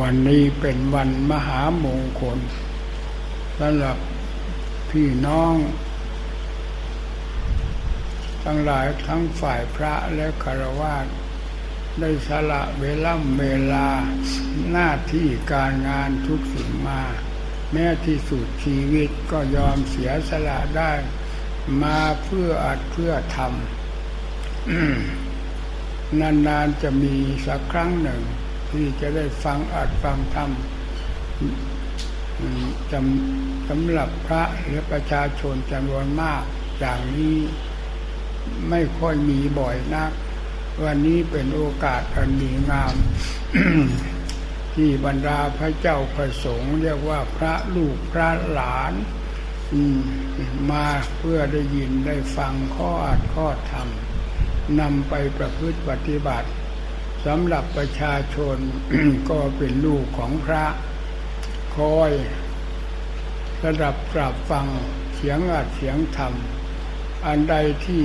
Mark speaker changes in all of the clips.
Speaker 1: วันนี้เป็นวันมหามงคลสำหรับพี่น้อง ทั้งหลายทั้งฝ่ายพระและคารวะได้สละเวลาเวลาหน้าที่การงานทุกสิ่งมา แม้ที่สุดชีวิตก็ยอมเสียสละได้ มาเพื่ออัดเพื่อทำนานๆจะมีสักครั้งหนึ่ง ที่จะได้ฟังอัดฟังธรรมจำสำหรับพระและประชาชนจำนวนมาก อย่างนี้ไม่ค่อยมีบ่อยนัก วันนี้เป็นโอกาสอันดีงาม ที่บรรดาพระเจ้าพระสงฆ์เรียกว่าพระลูกพระหลานมาเพื่อได้ยินได้ฟังข้ออัดข้อธรรมนำไปประพฤติปฏิบัติ สำหรับประชาชนก็เป็นลูกของพระคอยระดับกราบฟังเสียงอัดเสียงธรรม อันใดที่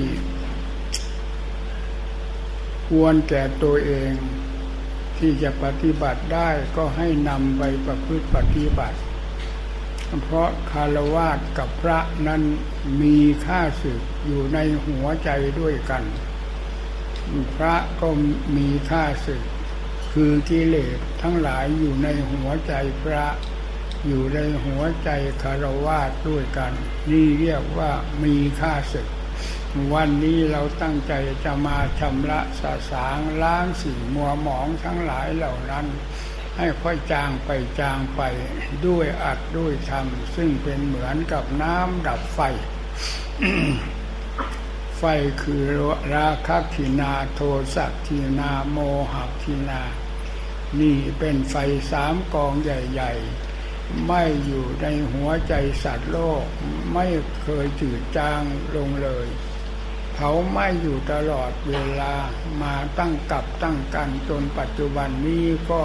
Speaker 1: ควรแก่ตัวเองที่จะปฏิบัติได้ก็ให้นำไปประพฤติปฏิบัติ เพราะคารวะกับพระนั้นมีค่าสึกอยู่ในหัวใจด้วยกัน พระก็มีค่าสึก คือกิเลสทั้งหลายอยู่ในหัวใจพระ อยู่ในหัวใจคารวะด้วยกัน นี่เรียกว่ามีค่าศึก วันนี้เราตั้งใจจะมาชำระสาสางล้างสิ่งมัวหมองทั้งหลายเหล่านั้น ให้ค่อยจางไปจางไปด้วยอัดด้วยธรรมซึ่งเป็นเหมือนกับน้ำดับไฟ ไฟคือราคะทินาโทสักทินาโมหทินา นี่เป็นไฟสามกองใหญ่ ๆ ไม่อยู่ในหัวใจสัตว์โลก ไม่เคยจืดจางลงเลยเขาไม่อยู่ตลอดเวลามาตั้งกับตั้งกันจนปัจจุบันนี้ก็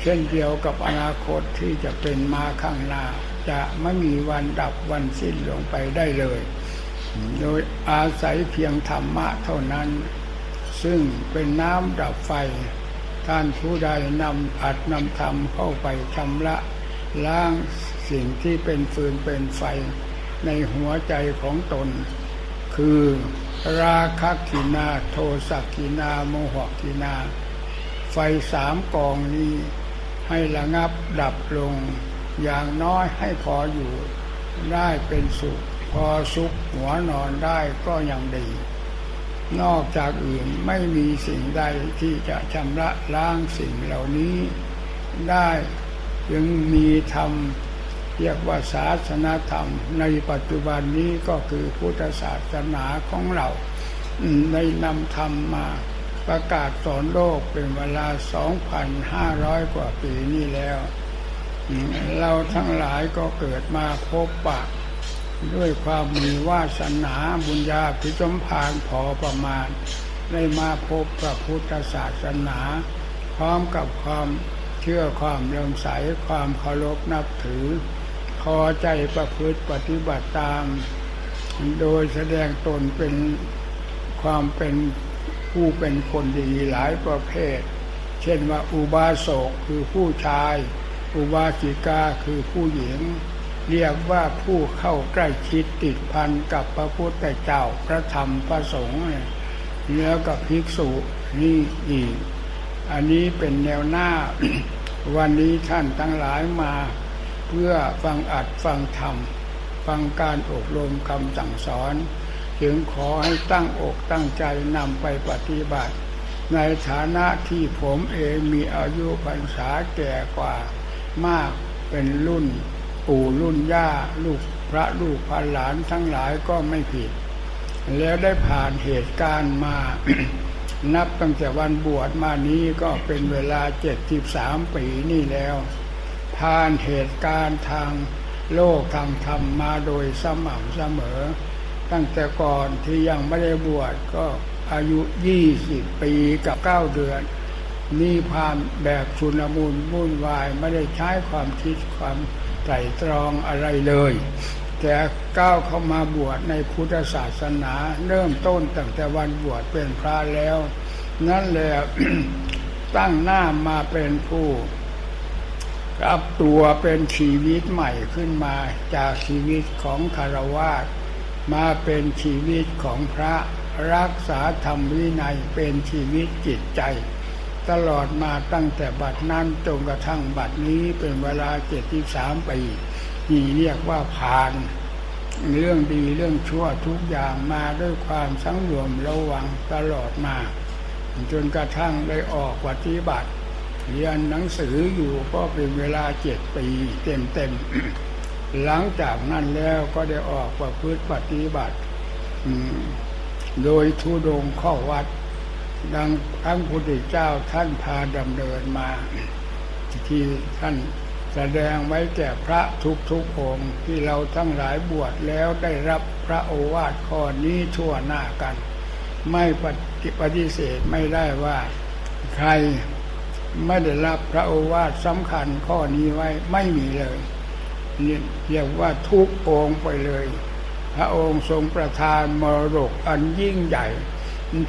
Speaker 1: เช่นเดียวกับอนาคตที่จะเป็นมาข้างหน้า จะไม่มีวันดับวันสิ้นลงไปได้เลย โดยอาศัยเพียงธรรมะเท่านั้น ซึ่งเป็นน้ำดับไฟ ท่านผู้ใดนำอัดนำธรรมเข้าไปชำระล้างสิ่งที่เป็นฟืนเป็นไฟในหัวใจของตน คือราคะกินาโทสักกินาโมหกินา ไฟสามกองนี้ให้ระงับดับลง อย่างน้อยให้พออยู่ได้เป็นสุข พอสุขหัวนอนได้ก็ยังดี นอกจากอื่นไม่มีสิ่งใดที่จะชำระล้างสิ่งเหล่านี้ได้ยังมีธรรมเรียกว่าศาสนาธรรม ในปัจจุบันนี้ก็คือพุทธศาสนาของเราได้นำธรรมมาประกาศสอนโลกเป็นเวลา 2,500 กว่าปีนี้แล้ว เราทั้งหลายก็เกิดมาพบปะ ด้วยความมีวาสนาบุญญาพิจมพานพอประมาณ ได้มาพบพระพุทธศาสนา พร้อมกับความเชื่อความเลื่อมใสความเคารพนับถือ พอใจประพฤติปฏิบัติตาม โดยแสดงตนเป็นความเป็นผู้เป็นคนดีหลายประเภท เช่นว่าอุบาสกคือผู้ชาย อุบาสิกาคือผู้หญิง เรียกว่าผู้เข้าใกล้ชิดติดพันกับพระพุทธเจ้าพระธรรมพระสงฆ์เนี่ยแล้วกับภิกษุนี่อีก อันนี้เป็นแนวหน้า วันนี้ท่านทั้งหลายมา เพื่อฟังอัดฟังธรรม ฟังการอบรมคำสั่งสอน จึงขอให้ตั้งอกตั้งใจนำไปปฏิบัติ ในฐานะที่ผมเองมีอายุพรรษาแก่กว่ามากเป็นรุ่น ปู่รุ่นย่าลูกพระลูกพันหลานทั้งหลายก็ไม่ผิด แล้วได้ผ่านเหตุการณ์มา นับตั้งแต่วันบวชมานี้ก็เป็นเวลาเจ็ดสิบสามปีนี่แล้ว ผ่านเหตุการณ์ทางโลกทางธรรมมาโดยสม่ำเสมอ ตั้งแต่ก่อนที่ยังไม่ได้บวชก็อายุยี่สิบปีกับเก้าเดือนนี่ผ่านแบบชุนมุนวุ่นวายไม่ได้ใช้ความคิดความ ไตรตรองอะไรเลย แต่ก้าวเข้ามาบวชในพุทธศาสนาเริ่มต้นตั้งแต่วันบวชเป็นพระแล้ว นั่นแหละตั้งหน้ามาเป็นผู้รับตัวเป็นชีวิตใหม่ขึ้นมาจากชีวิตของคารวาสมาเป็นชีวิตของพระรักษาธรรมวินัยเป็นชีวิตจิตใจ ตลอดมาตั้งแต่บัดนั้นจนกระทั่งบัดนี้เป็นเวลาเจ็ดที่สามปีนี่เรียกว่าผ่าน เรื่องดีเรื่องชั่วทุกอย่างมาด้วยความสังรวมระวังตลอดมา จนกระทั่งได้ออกปฏิบัติเรียนหนังสืออยู่ก็เป็นเวลาเจ็ดปีเต็มเต็มหลังจากนั้นแล้วก็ได้ออกประพฤติปฏิบัติ โดยทุดงข้อวัด ดังทั้งพุทธเจ้าท่านพาดำเนินมา ที่ท่านแสดงไว้แก่พระทุกทุกองค์ที่เราทั้งหลายบวชแล้วได้รับพระโอวาทข้อนี้ทั่วหน้ากัน ไม่ปฏิเสธไม่ได้ว่าใครไม่ได้รับพระโอวาทสำคัญข้อนี้ไว้ไม่มีเลยนี่เรียกว่าทุกองไปเลย พระองค์ทรงประทานมรดกอันยิ่งใหญ่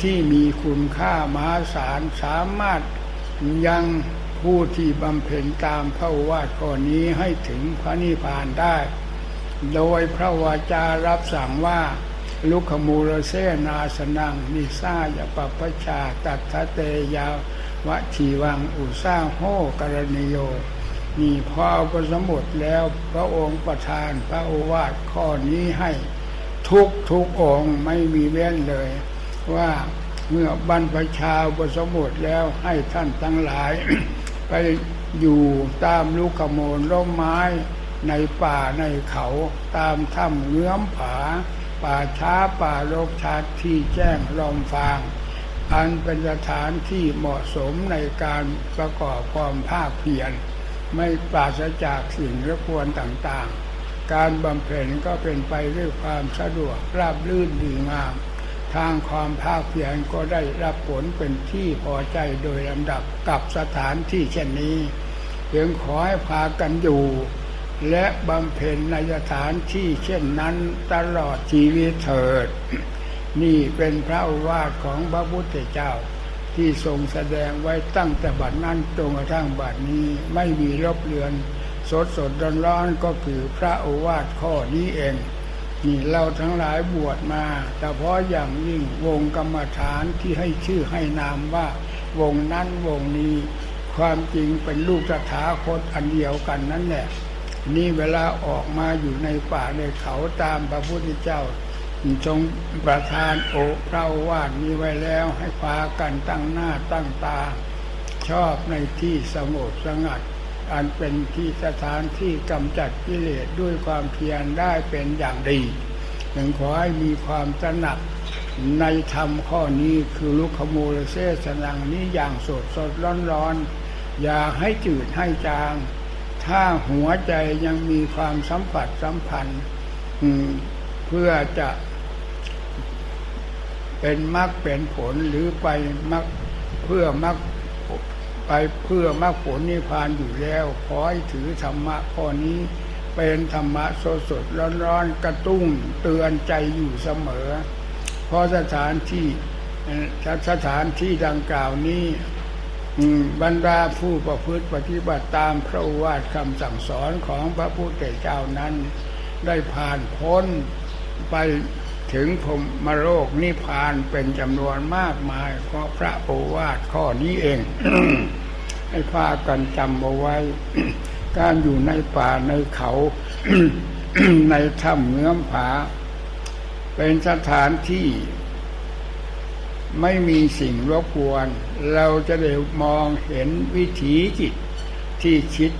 Speaker 1: ที่มีคุณค่ามหาศาลสามารถยังผู้ที่บำเพ็ญตามพระวาทข้อนี้ให้ถึงพระนิพพานได้ โดยพระวาจารับสั่งว่าลุคมูลเสนาสนังนิซายปปชาตัทเตยาวะชีวังอุสาโหกรณิโยนี่พออุปสมบทแล้วพระองค์ประทานพระโอวาทข้อนี้ให้ทุกทุกองไม่มีเว้นเลย ว่าเมื่อบรรพชาอุปสมบทแล้วให้ท่านทั้งหลาย ไปอยู่ตามลูกขโมลร่มไม้ในป่าในเขาตามถ้ำเงื้อมผา ป่าช้าป่าโลกชาติที่แจ้งลมฟาง อันเป็นสถานที่เหมาะสมในการประกอบความภาคเพียรไม่ปราศจากสิ่งรบกวนต่างๆ การบำเพ็ญก็เป็นไปด้วยความสะดวกราบลื่นดีงาม ทางความภาคเพียรก็ได้รับผลเป็นที่พอใจโดยลำดับกับสถานที่เช่นนี้เพียงขอให้พากันอยู่ และบำเพ็ญในสถานที่เช่นนั้นตลอดชีวิตเถิด นี่เป็นพระวาทของพระพุทธเจ้า ที่ทรงแสดงไว้ตั้งแต่บัดนั้นจนกระทั่งบัดนี้ไม่มีลบเลือน สดสดร้อนร้อนก็คือพระโอวาทข้อนี้เอง นี่เราทั้งหลายบวชมาแต่เพราะอย่างยิ่งวงกรรมฐานที่ให้ชื่อให้นามว่า วงนั้นวงนี้ ความจริงเป็นลูกสถาคตอันเดียวกันนั่นแหละนี่เวลาออกมาอยู่ในป่าในเขาตามพระพุทธเจ้าทรงประทานโอพระวาดนี้ไว้แล้วให้พากันตั้งหน้าตั้งตา ชอบในที่สงบสงัด อันเป็นที่สถานที่กำจัดกิเลสด้วยความเพียรได้เป็นอย่างดีถึงขอให้มีความตระหนักในธรรมข้อนี้คือลุคโมลเซสนังนี้อย่างสดสดร้อนร้อนอย่าให้จืดให้จาง ถ้าหัวใจยังมีความสัมผัสสัมพันธ์เพื่อจะเป็นมรรคเป็นผลหรือไปมรรคเพื่อมรรค ไปเพื่อมรรคผลนิพพานอยู่แล้ว ขอให้ถือธรรมะข้อนี้เป็นธรรมะสดสดร้อนร้อนกระตุ้งเตือนใจอยู่เสมอ เพราะสถานที่สถานที่ดังกล่าวนี้บรรดาผู้ประพฤติปฏิบัติตามพระวาทคำสั่งสอนของพระพุทธเจ้านั้น ได้ผ่านพ้นไปถึงพรมโรคนิพพานเป็นจำนวนมากมาย เพราะพระโอวาทข้อนี้เอง ให้พากันจำเอาไว้ การอยู่ในป่าในเขา ในถ้ำเงื้อมผา เป็นสถานที่ ไม่มีสิ่งรบกวน เราจะได้มองเห็นวิถีจิตที่คิด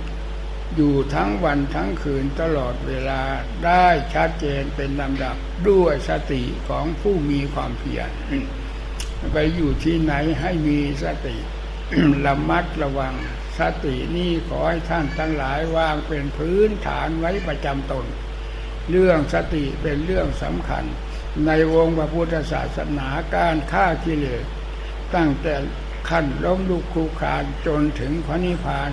Speaker 1: อยู่ทั้งวันทั้งคืนตลอดเวลาได้ชัดเจนเป็นลำดับด้วยสติของผู้มีความเพียรไปอยู่ที่ไหนให้มีสติ ระมัดระวังสตินี่ขอให้ท่านทั้งหลายวางเป็นพื้นฐานไว้ประจำตน เรื่องสติเป็นเรื่องสำคัญ ในวงพระพุทธศาสนาการฆ่ากิเลสตั้งแต่ขั้นล้มลุกครูคานจนถึงพระนิพพาน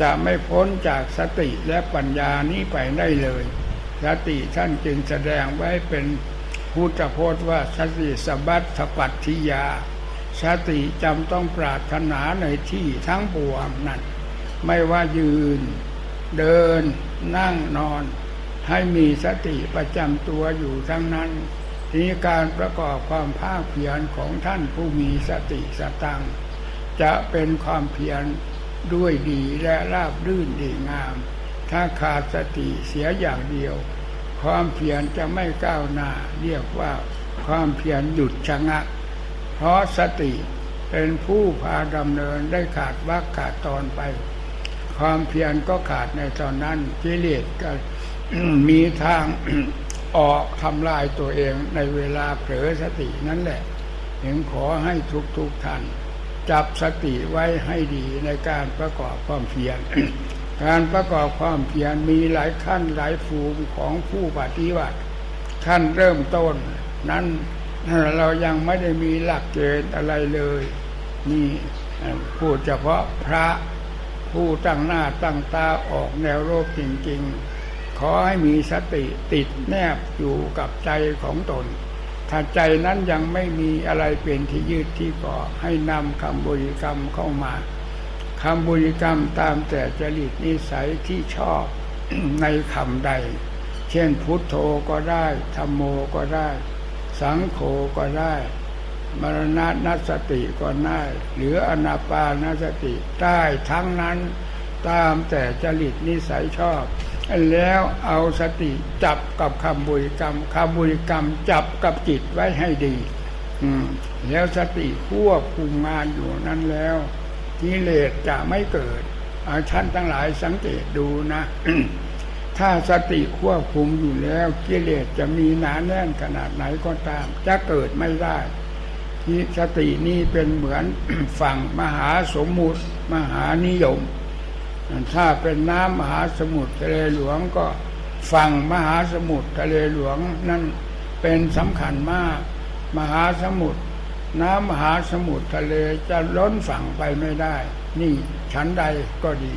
Speaker 1: จะไม่พ้นจากสติและปัญญานี้ไปได้เลยสติท่านจึงแสดงไว้เป็นพุทธพจน์ว่าสติสบัตถปัตถิยา สติจำต้องปรารถนาในที่ทั้งปวงนั้น ไม่ว่ายืน เดิน นั่งนอน ให้มีสติประจำตัวอยู่ทั้งนั้นทีการประกอบความภาคเพียรของท่านผู้มีสติสตังจะเป็นความเพียรด้วยดีและราบรื่นดีงาม ถ้าขาดสติเสียอย่างเดียว ความเพียรจะไม่ก้าวหน้า เรียกว่าความเพียรหยุดชะงัก เพราะสติเป็นผู้พาดำเนินได้ขาดวักขาดตอนไป ความเพียรก็ขาดในตอนนั้นกิเลสก็มีทางออกทำลายตัวเองในเวลาเผลอสตินั่นแหละเห็นขอให้ทุกทุกท่านจับสติไว้ให้ดีในการประกอบความเพียรการประกอบความเพียรมีหลายขั้นหลายฟูมของผู้ปฏิบัติขั้นเริ่มต้นนั้น เรายังไม่ได้มีหลักเกณฑ์อะไรเลย นี่พูดเฉพาะพระผู้ตั้งหน้าตั้งตาออกแนวโลกจริง ๆ ขอให้มีสติติดแนบอยู่กับใจของตน ถ้าใจนั้นยังไม่มีอะไรเป็นที่ยืดที่เกาะให้นำคำบริกรรมเข้ามาคำบริกรรมตามแต่จริตนิสัยที่ชอบในคำใด เช่นพุทโธก็ได้ธรรมโมก็ได้ สังโฆก็ได้ มรณะนัสติก็ได้ หรืออนาปานสติได้ทั้งนั้นตามแต่จริตนิสัยชอบ แล้วเอาสติจับกับคำบุญกรรมคำบุญกรรมจับกับจิตไว้ให้ดีแล้วสติควบคุมงานอยู่นั้นแล้วกิเลสจะไม่เกิดท่านทั้งหลายสังเกตดูนะ ถ้าสติควบคุมอยู่แล้วกิเลสจะมีหนาแน่นขนาดไหนก็ตาม จะเกิดไม่ได้ที่สตินี้เป็นเหมือนฝั่งมหาสมมุติมหานิยม ถ้าเป็นน้ำมหาสมุทรทะเลหลวงก็ฝั่งมหาสมุทรทะเลหลวงนั่นเป็นสำคัญมาก มหาสมุทรน้ำมหาสมุทรทะเลจะล้นฝั่งไปไม่ได้ นี่ชั้นใดก็ดี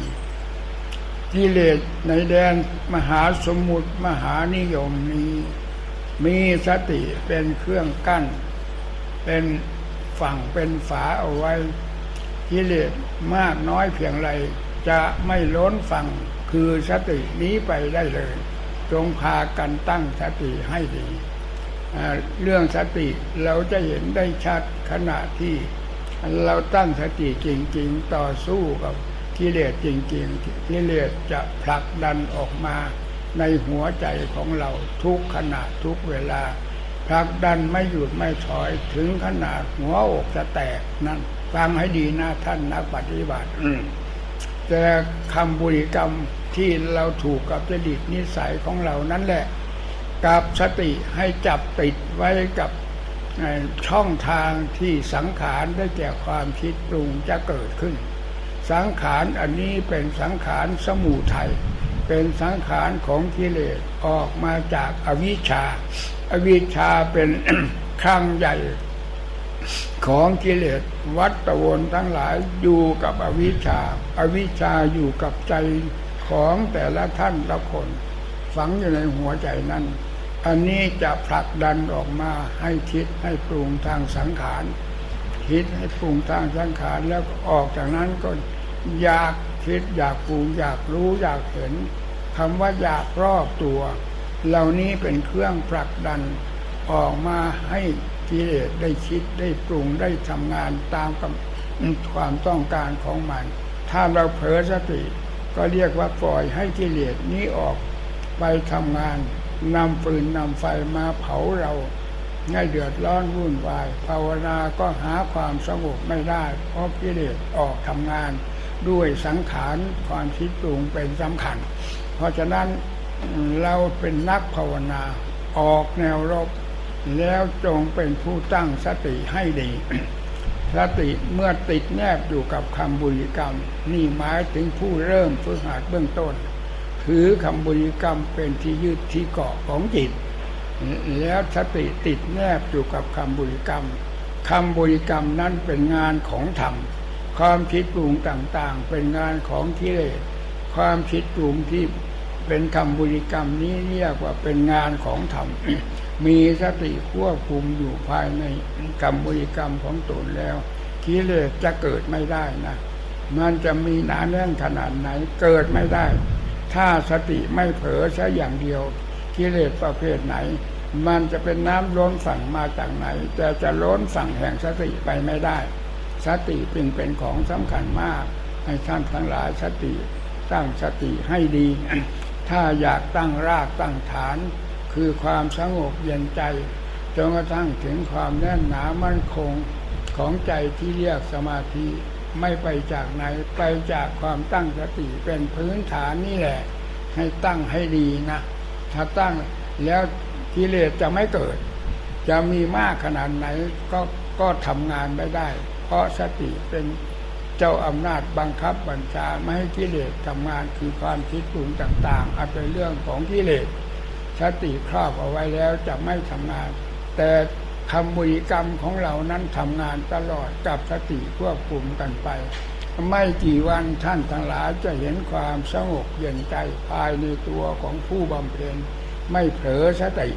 Speaker 1: กิเลสในแดนมหาสมุทรมหานิยมนี้ มีสติเป็นเครื่องกั้น เป็นฝั่งเป็นฝาเอาไว้ กิเลสมากน้อยเพียงไร จะไม่ล้นฝั่งคือสตินี้ไปได้เลย จงพากันตั้งสติให้ดี เรื่องสติเราจะเห็นได้ชัดขณะที่ เราตั้งสติจริง ๆ ต่อสู้กับ กิเลสจริงๆกิเลสจะผลักดันออกมาในหัวใจของเราทุกขณะทุกเวลาผลักดันไม่หยุดไม่ถอยถึงขนาดหัวอกจะแตกนั่นฟังให้ดีนะท่านนักปฏิบัติแต่คำบุริกรรมที่เราถูกกับจดิตนิสัยของเรานั่นแหละกับสติให้จับติดไว้กับช่องทางที่สังขารได้แก่ความคิดปรุงจะเกิดขึ้น สังขารอันนี้เป็นสังขารสมูทัยเป็นสังขารของกิเลสออกมาจากอวิชชา อวิชชาเป็นครั้งใหญ่ของกิเลสวัตวนทั้งหลายอยู่กับอวิชชาอาวิชชาอยู่กับใจของแต่ละท่านละคน ฝังอยู่ในหัวใจนั้น อันนี้จะผลักดันออกมาให้คิดให้ปรุงทางสังขาร คิดให้ปรุงทางสังขารแล้วออกจากนั้นก็อยากคิดอยากปรุงอยากรู้อยากเห็นคำว่าอยากรอบตัว เหล่านี้เป็นเครื่องผลักดันออกมาให้กิเลสได้คิดได้ปรุงได้ทำงานตามความต้องการของมัน ถ้าเราเผลอสติก็เรียกว่าปล่อยให้กิเลสนี้ออกไปทำงานนำฟืนนำไฟมาเผาเรา ให้เดือดร้อนวุ่นวาย ภาวนาก็หาความสงบไม่ได้ เพราะกิเลสออกทำงาน ด้วยสังขารความคิดปรุงเป็นสำคัญ เพราะฉะนั้นเราเป็นนักภาวนาออกแนวรบ แล้วจงเป็นผู้ตั้งสติให้ดี สติเมื่อติดแนบอยู่กับคำบุญกรรม นี่หมายถึงผู้เริ่มฝึกหัดเบื้องต้น ถือคำบุญกรรมเป็นที่ยึดที่เกาะของจิต แล้วสติติดแนบอยู่กับคำบุญกรรมคำบุญกรรมนั้นเป็นงานของธรรม ความคิดปรุงต่างๆ เป็นงานของกิเลสความคิดปรุงที่เป็นคำบุญกรรมนี้เรียกว่าเป็นงานของธรรม มีสติควบคุมอยู่ภายในกรรมวิกรรมของตนแล้วกิเลสจะเกิดไม่ได้นะ มันจะมีหนาแน่นขนาดไหนเกิดไม่ได้ ถ้าสติไม่เผลอใช้อย่างเดียว กิเลสประเภทไหน มันจะเป็นน้ำล้นฝั่งมาจากไหน แต่จะล้นฝั่งแห่งสติไปไม่ได้ สติเป็นเป็นของสำคัญมาก ให้ท่านทั้งหลายสติตั้งสติให้ดี ถ้าอยากตั้งรากตั้งฐาน คือความสงบเย็นใจจนกระทั่งถึงความแน่นหนามั่นคงของใจที่เรียกสมาธิไม่ไปจากไหนไปจากความตั้งสติเป็นพื้นฐานนี่แหละ ให้ตั้งให้ดีนะ ถ้าตั้งแล้วกิเลสจะไม่เกิด จะมีมากขนาดไหนก็ก็ทำงานไม่ได้ เพราะสติเป็นเจ้าอำนาจบังคับบัญชาไม่ให้กิเลสทำงานคือความคิดปรุงต่างๆอาจเป็นเรื่องของกิเลสสติครอบเอาไว้แล้วจะไม่ทำงาน แต่คำบริกรรมของเรานั้นทำงานตลอดกับสติควบคุมกันไป ไม่กี่วันท่านทั้งหลายจะเห็นความสงบเย็นใจภายในตัวของผู้บำเพ็ญไม่เผลอสติ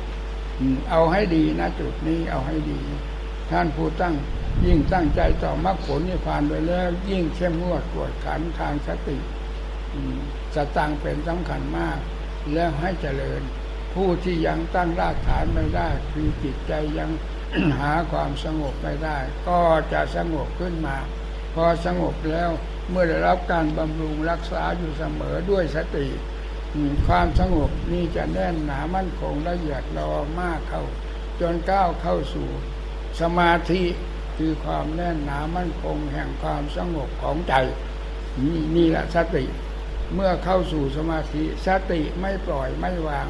Speaker 1: เอาให้ดีนะจุดนี้เอาให้ดี ท่านผู้ตั้งยิ่งตั้งใจต่อมรรคผลนิพพานไปแล้ว ยิ่งเข้มงวดตรวจขันทางสติสตังเป็นสำคัญมาก แล้วให้เจริญ ผู้ที่ยังตั้งรากฐานไม่ได้ คือจิตใจยังหาความสงบไม่ได้ ก็จะสงบขึ้นมา พอสงบแล้วเมื่อได้รับการบำรุงรักษาอยู่เสมอด้วยสติ ความสงบนี่จะแน่นหนามั่นคงละเอียดรอมากเข้า จนก้าวเข้าสู่สมาธิคือความแน่นหนามั่นคงแห่งความสงบของใจ นี่นี่แหละสติ เมื่อเข้าสู่สมาธิสติไม่ปล่อยไม่วาง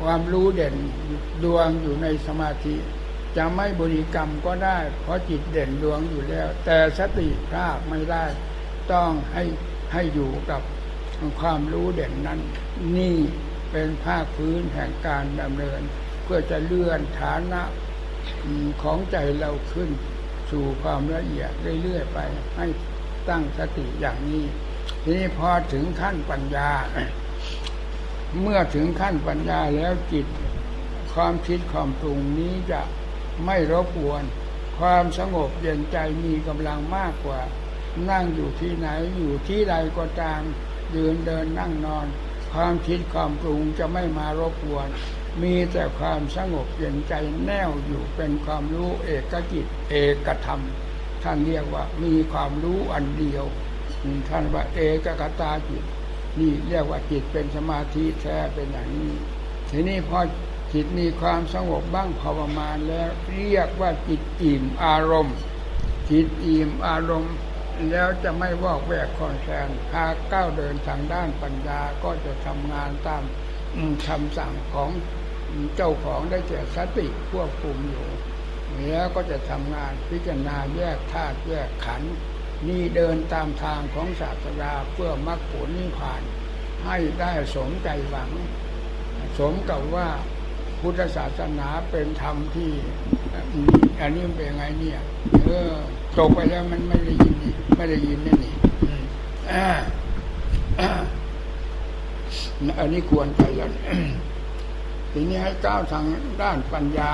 Speaker 1: ความรู้เด่นดวงอยู่ในสมาธิ จะไม่บริกรรมก็ได้ เพราะจิตเด่นดวงอยู่แล้ว แต่สติพลาดไม่ได้ ต้องให้ให้อยู่กับความรู้เด่นนั้น นี่เป็นภาคพื้นแห่งการดำเนิน เพื่อจะเลื่อนฐานะของใจเราขึ้น สู่ความละเอียดเรื่อยๆไป ให้ตั้งสติอย่างนี้ทีนี้พอถึงขั้นปัญญา เมื่อถึงขั้นปัญญาแล้วจิตความคิดความปรุงนี้จะ ไม่รบกวน ความสงบเย็นใจมีกำลังมากกว่า นั่งอยู่ที่ไหนอยู่ที่ใดก็ตามยืนเดินนั่งนอน ความคิดความปรุงจะไม่มารบกวน มีแต่ความสงบเย็นใจแน่วอยู่เป็นความรู้เอกจิตเอกธรรม ท่านเรียกว่ามีความรู้อันเดียวท่านว่าเอกกตาจิต นี่เรียกว่าจิตเป็นสมาธิแท้เป็นอย่างนี้ ทีนี้พอ จิตมีความสงบบ้างพอประมาณแล้วเรียกว่าจิตอิ่มอารมณ์ จิตอิ่มอารมณ์ แล้วจะไม่วอกแวกคอนแคลนพาก้าวเดินทางด้านปัญญาก็จะทำงานตามคำสั่งของเจ้าของได้แก่สติควบคุมอยู่แล้วก็จะทำงานพิจารณาแยกธาตุแยกขันธ์นี่เดินตามทางของศาสดาเพื่อมรรคผลนิพพาน ให้ได้สมใจหวัง สมกับว่า พุทธศาสนาเป็นธรรมที่อันนี้เป็นยังไงเนี่ยเออตกไปแล้วมันไม่ได้ยินไม่ได้ยินนี่นี่อันนี้ควรไปแล้วทีนี้ให้ก้าวทางด้านปัญญา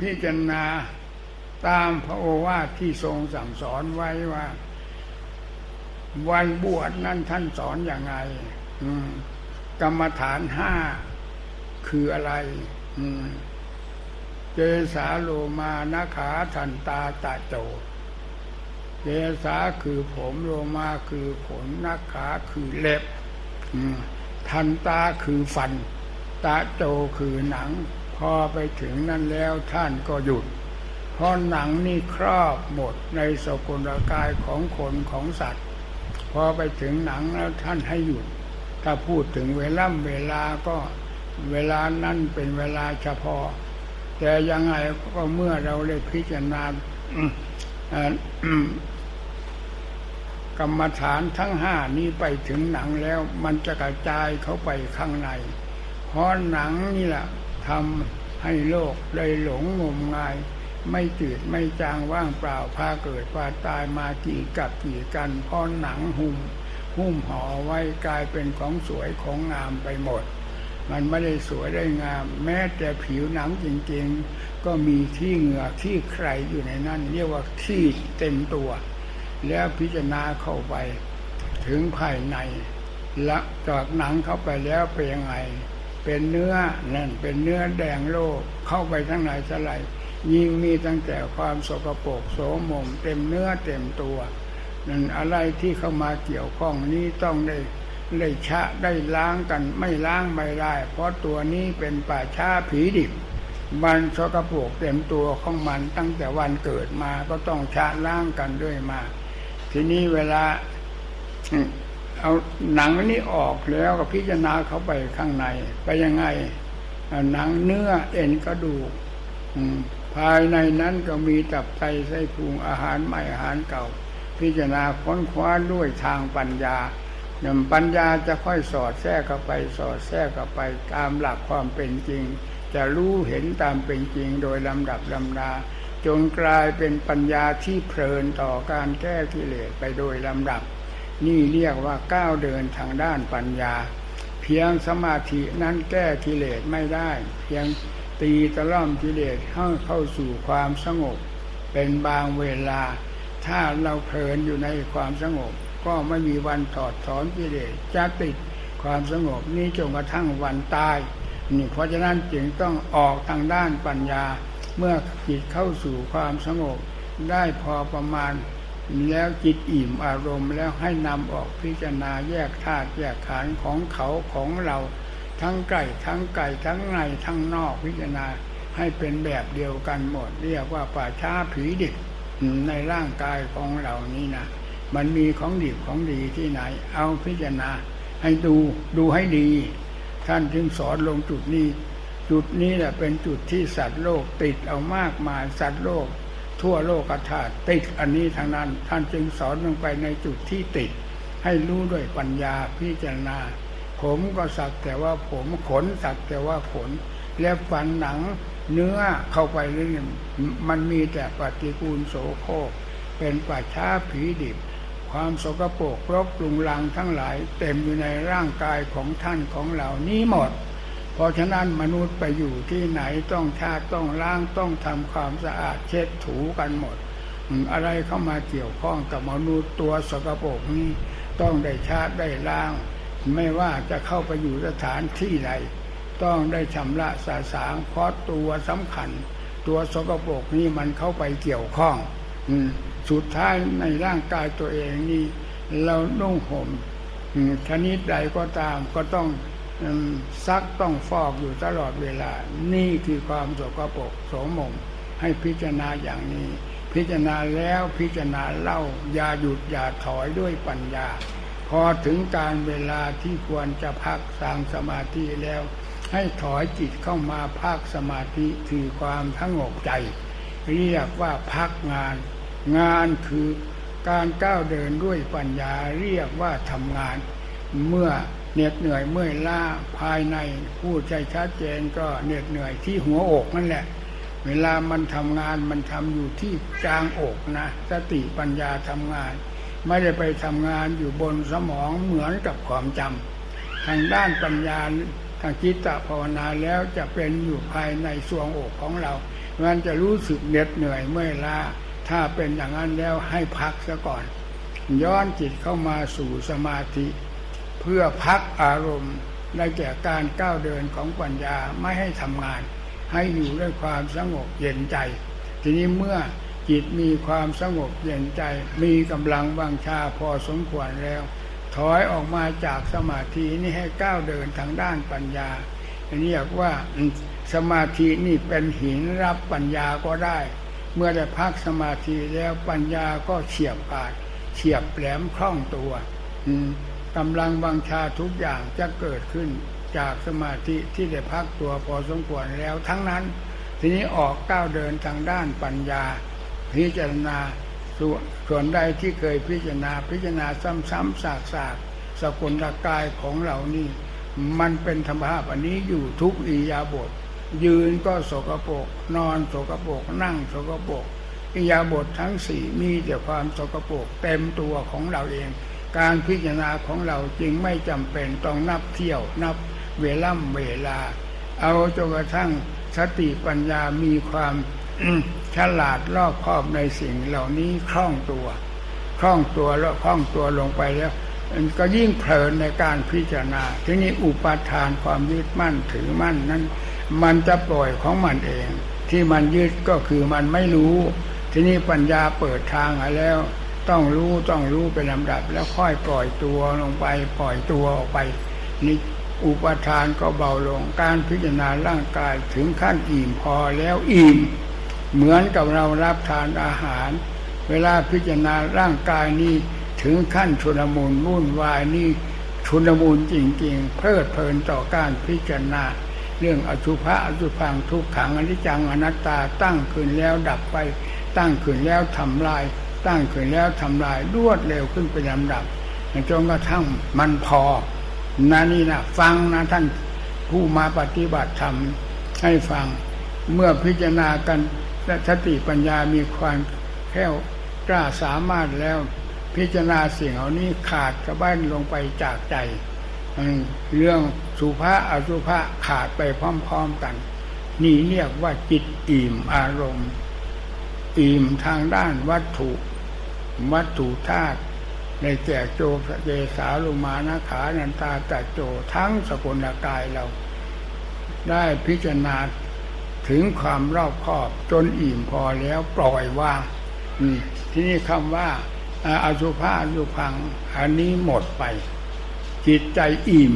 Speaker 1: พิจารณาตามพระโอวาทที่ทรงสั่งสอนไว้ว่า วันบวชนั้นท่านสอนอย่างไรกรรมฐานห้าคืออะไรเจสาโลมานาขาทันตาตาโจเจสาคือผมโลมาคือขนนาขาคือเล็บทันตาคือฟัน ตาโจคือหนัง พอไปถึงนั้นแล้วท่านก็หยุดเพราะหนังนี่ครอบหมดในสกุลกายของคนของสัตว์ พอไปถึงหนังแล้วท่านให้หยุด ถ้าพูดถึงเวลาเวลาก็เวลานั้นเป็นเวลาเฉพาะ แต่ยังไงก็เมื่อเราได้พิจารณากรรมฐานทั้งห้านี้ไปถึงหนังแล้ว มันจะกระจายเข้าไปข้างใน เพราะหนังนี่แหละทำให้โลกได้หลงงมงาย ไม่จืดไม่จางว่างเปล่าพาเกิดพาตายมากี่กับกี่กันพอหนังหุ้มหุ้มห่อไว้กลายเป็นของสวยของงามไปหมด มันไม่ได้สวยได้งาม แม้แต่ผิวหนังจริงๆ ก็มีที่เหงื่อที่ใครอยู่ในนั้น เรียกว่าที่เต็มตัว แล้วพิจารณาเข้าไป ถึงภายในละจากหนังเข้าไปแล้วเป็นยังไง เป็นเนื้อนั่นเป็นเนื้อแดงโลกเข้าไปทั้งไหนสลาย ยิ่งมีตั้งแต่ความสกปรกโสมมเต็มเนื้อเต็มตัวนั่นอะไรที่เข้ามาเกี่ยวข้องนี้ต้องได้ได้ชะได้ล้างกันไม่ล้างไม่ได้ เพราะตัวนี้เป็นป่าช้าผีดิบมันสกปรกเต็มตัวของมันตั้งแต่วันเกิดมาก็ต้องชะล้างกันด้วยมา ทีนี้เวลาเอาหนังนี้ออกแล้วก็พิจารณาเข้าไปข้างใน ไปยังไงหนังเนื้อเอ็นกระดูก ภายในนั้นก็มีตับไตไส้พุงอาหารใหม่อาหารเก่า พิจารณาค้นคว้าด้วยทางปัญญาเนี่ยปัญญาจะค่อยสอดแทรกเข้าไปสอดแทรกเข้าไปตามหลักความเป็นจริง จะรู้เห็นตามเป็นจริงโดยลำดับลำดาจนกลายเป็นปัญญาที่เพลินต่อการแก้กิเลสไปโดยลำดับ นี่เรียกว่าก้าวเดินทางด้านปัญญา เพียงสมาธินั้นแก้กิเลสไม่ได้ เพียง ตีตะล่อมกิเลสเข้าเข้าสู่ความสงบ เป็นบางเวลา ถ้าเราเพลินอยู่ในความสงบ ก็ไม่มีวันถอดถอนกิเลสจะติดความสงบนี้จนกระทั่งวันตายนี่เพราะฉะนั้นจึงต้องออกทางด้านปัญญา เมื่อจิตเข้าสู่ความสงบ ได้พอประมาณ แล้วจิตอิ่มอารมณ์แล้วให้นำออกพิจารณาแยกธาตุแยกขันธ์ของเขาของเรา ทั้งไก่ทั้งไก่ทั้งในทั้งนอกพิจารณาให้เป็นแบบเดียวกันหมด เรียกว่าป่าช้าผีดิบในร่างกายของเรานี้นะมันมีของดิบของดีที่ไหน เอาพิจารณา ให้ดูดูให้ดี ท่านจึงสอนลงจุดนี้ จุดนี้แหละเป็นจุดที่สัตว์โลกติดเอามากมายสัตว์โลก ทั่วโลกธาตุติดอันนี้ทางนั้น ท่านจึงสอนลงไปในจุดที่ติด ให้รู้ด้วยปัญญาพิจารณา ผมก็สักแต่ว่าผมขนสักแต่ว่าขน แล้วฟันหนังเนื้อเข้าไปเรื่อยมันมีแต่ปฏิกูลโสโครกเป็นป่าช้าผีดิบ ความสกปรกรบปรุงรังทั้งหลาย เต็มอยู่ในร่างกายของท่านของเรานี้หมด เพราะฉะนั้นมนุษย์ไปอยู่ที่ไหนต้องชาต้องล้างต้องทำความสะอาดเช็ดถูกันหมด อะไรเข้ามาเกี่ยวข้องกับมนุษย์ตัวสกปรกนี้ต้องได้ชาได้ล้าง ไม่ว่าจะเข้าไปอยู่สถานที่ใดต้องได้ชำระสาสางเพราะตัวสำคัญ ตัวสกปรกนี่มันเข้าไปเกี่ยวข้องสุดท้ายในร่างกายตัวเองนี่ เรานุ่งห่มชนิดใดก็ตามก็ต้องซักต้องฟอกอยู่ตลอดเวลา นี่คือความสกปรกโสมม ให้พิจารณาอย่างนี้ พิจารณาแล้วพิจารณาเล่าอย่าหยุดอย่าถอยด้วยปัญญา พอถึงการเวลาที่ควรจะพักสร้างสมาธิแล้ว ให้ถอยจิตเข้ามาพักสมาธิคือความสงบใจ เรียกว่าพักงาน งานคือการก้าวเดินด้วยปัญญาเรียกว่าทำงาน เมื่อเหน็ดเหนื่อยเมื่อยล้าภายในพูดใจชัดเจนก็เหน็ดเหนื่อยที่หัวอกนั่นแหละ เวลามันทำงานมันทำอยู่ที่จางอกนะ สติปัญญาทำงาน ไม่ได้ไปทำงานอยู่บนสมองเหมือนกับความจำทางด้านปัญญาทางจิตตภาวนาแล้วจะเป็นอยู่ภายในสวงอกของเรามันจะรู้สึกเหน็ดเหนื่อยเมื่อยล้าถ้าเป็นอย่างนั้นแล้วให้พักซะก่อน ย้อนจิตเข้ามาสู่สมาธิ เพื่อพักอารมณ์ได้แก่การก้าวเดินของปัญญาไม่ให้ทำงาน ให้อยู่ด้วยความสงบเย็นใจ ทีนี้เมื่อ จิตมีความสงบเย็นใจ มีกำลังบังชาพอสมควรแล้ว ถอยออกมาจากสมาธินี่ให้ก้าวเดินทางด้านปัญญาอันนี้อยกว่าสมาธินี่เป็นหินรับปัญญาก็ได้ เมื่อได้พักสมาธิแล้วปัญญาก็เฉียบขาดเฉียบแหลมคล่องตัวกำลังบังชาทุกอย่างจะเกิดขึ้นจากสมาธิที่ได้พักตัวพอสมควรแล้วทั้งนั้น ทีนี้ออกก้าวเดินทางด้านปัญญา พิจารณาส่วนส่วนใดที่เคยพิจารณาพิจารณาซ้ำๆซากๆสกุลกายของเรานี่ มันเป็นธรรมชาติอันนี้อยู่ทุกอิยาบท ยืนก็โสกโปกนอนโสกโปกนั่งโสกโปกอิยาบททั้งสี่มีแต่ความโสกโปกเต็มตัวของเราเอง การพิจารณาของเราจึงไม่จำเป็นต้องนับเที่ยวนับเวล่ำเวลา เอาจนกระทั่งสติปัญญามีความ ฉลาดรอบคอบในสิ่งเหล่านี้คล่องตัวคล่องตัวแล้วคล่องตัวลงไปแล้วก็ยิ่งเพลินในการพิจารณา ทีนี้อุปทานความยึดมั่นถือมั่นนั้น มันจะปล่อยของมันเอง ที่มันยึดก็คือมันไม่รู้ ทีนี้ปัญญาเปิดทางแล้ว ต้องรู้ต้องรู้เป็นลำดับ แล้วค่อยปล่อยตัวลงไป ปล่อยตัวออกไปนี่อุปทานก็เบาลงการพิจารณาร่างกายถึงขั้นอิ่มพอแล้วอิ่ม เหมือนกับเรารับทานอาหาร เวลาพิจารณาร่างกายนี้ถึงขั้นชุนมูลวุ่นวายนี่ชุนมูลจริง ๆ เพลิดเพลินต่อการพิจารณา เรื่องอสุภะอสุพังทุกขังอนิจจังอนัตตาตั้งขึ้นแล้วดับไป ตั้งขึ้นแล้วทำลาย ตั้งขึ้นแล้วทำลายรวดเร็วขึ้นเป็นลำดับจนกระทั่งมันพอนานี่นะฟังนะท่านผู้มาปฏิบัติธรรมให้ฟัง เมื่อพิจารณากันและสติปัญญามีความแค่วกล้าสามารถแล้ว พิจารณาสิ่งเหล่านี้ขาดกระบ้านลงไปจากใจเรื่องสุภาอสุภาขาดไปพร้อม ๆกัน นี่เรียกว่าจิตอิ่มอารมณ์ อิ่มทางด้านวัตถุ วัตถุธาตุในแก่โจเจสาลุมานาขานันตาตะโจทั้งสกุลกายเรา ได้พิจารณา ถึงความรอบคอบจนอิ่มพอแล้วปล่อยว่างที่นี่คำว่าอสุภาอสุพัง อันนี้หมดไป จิตใจอิ่ม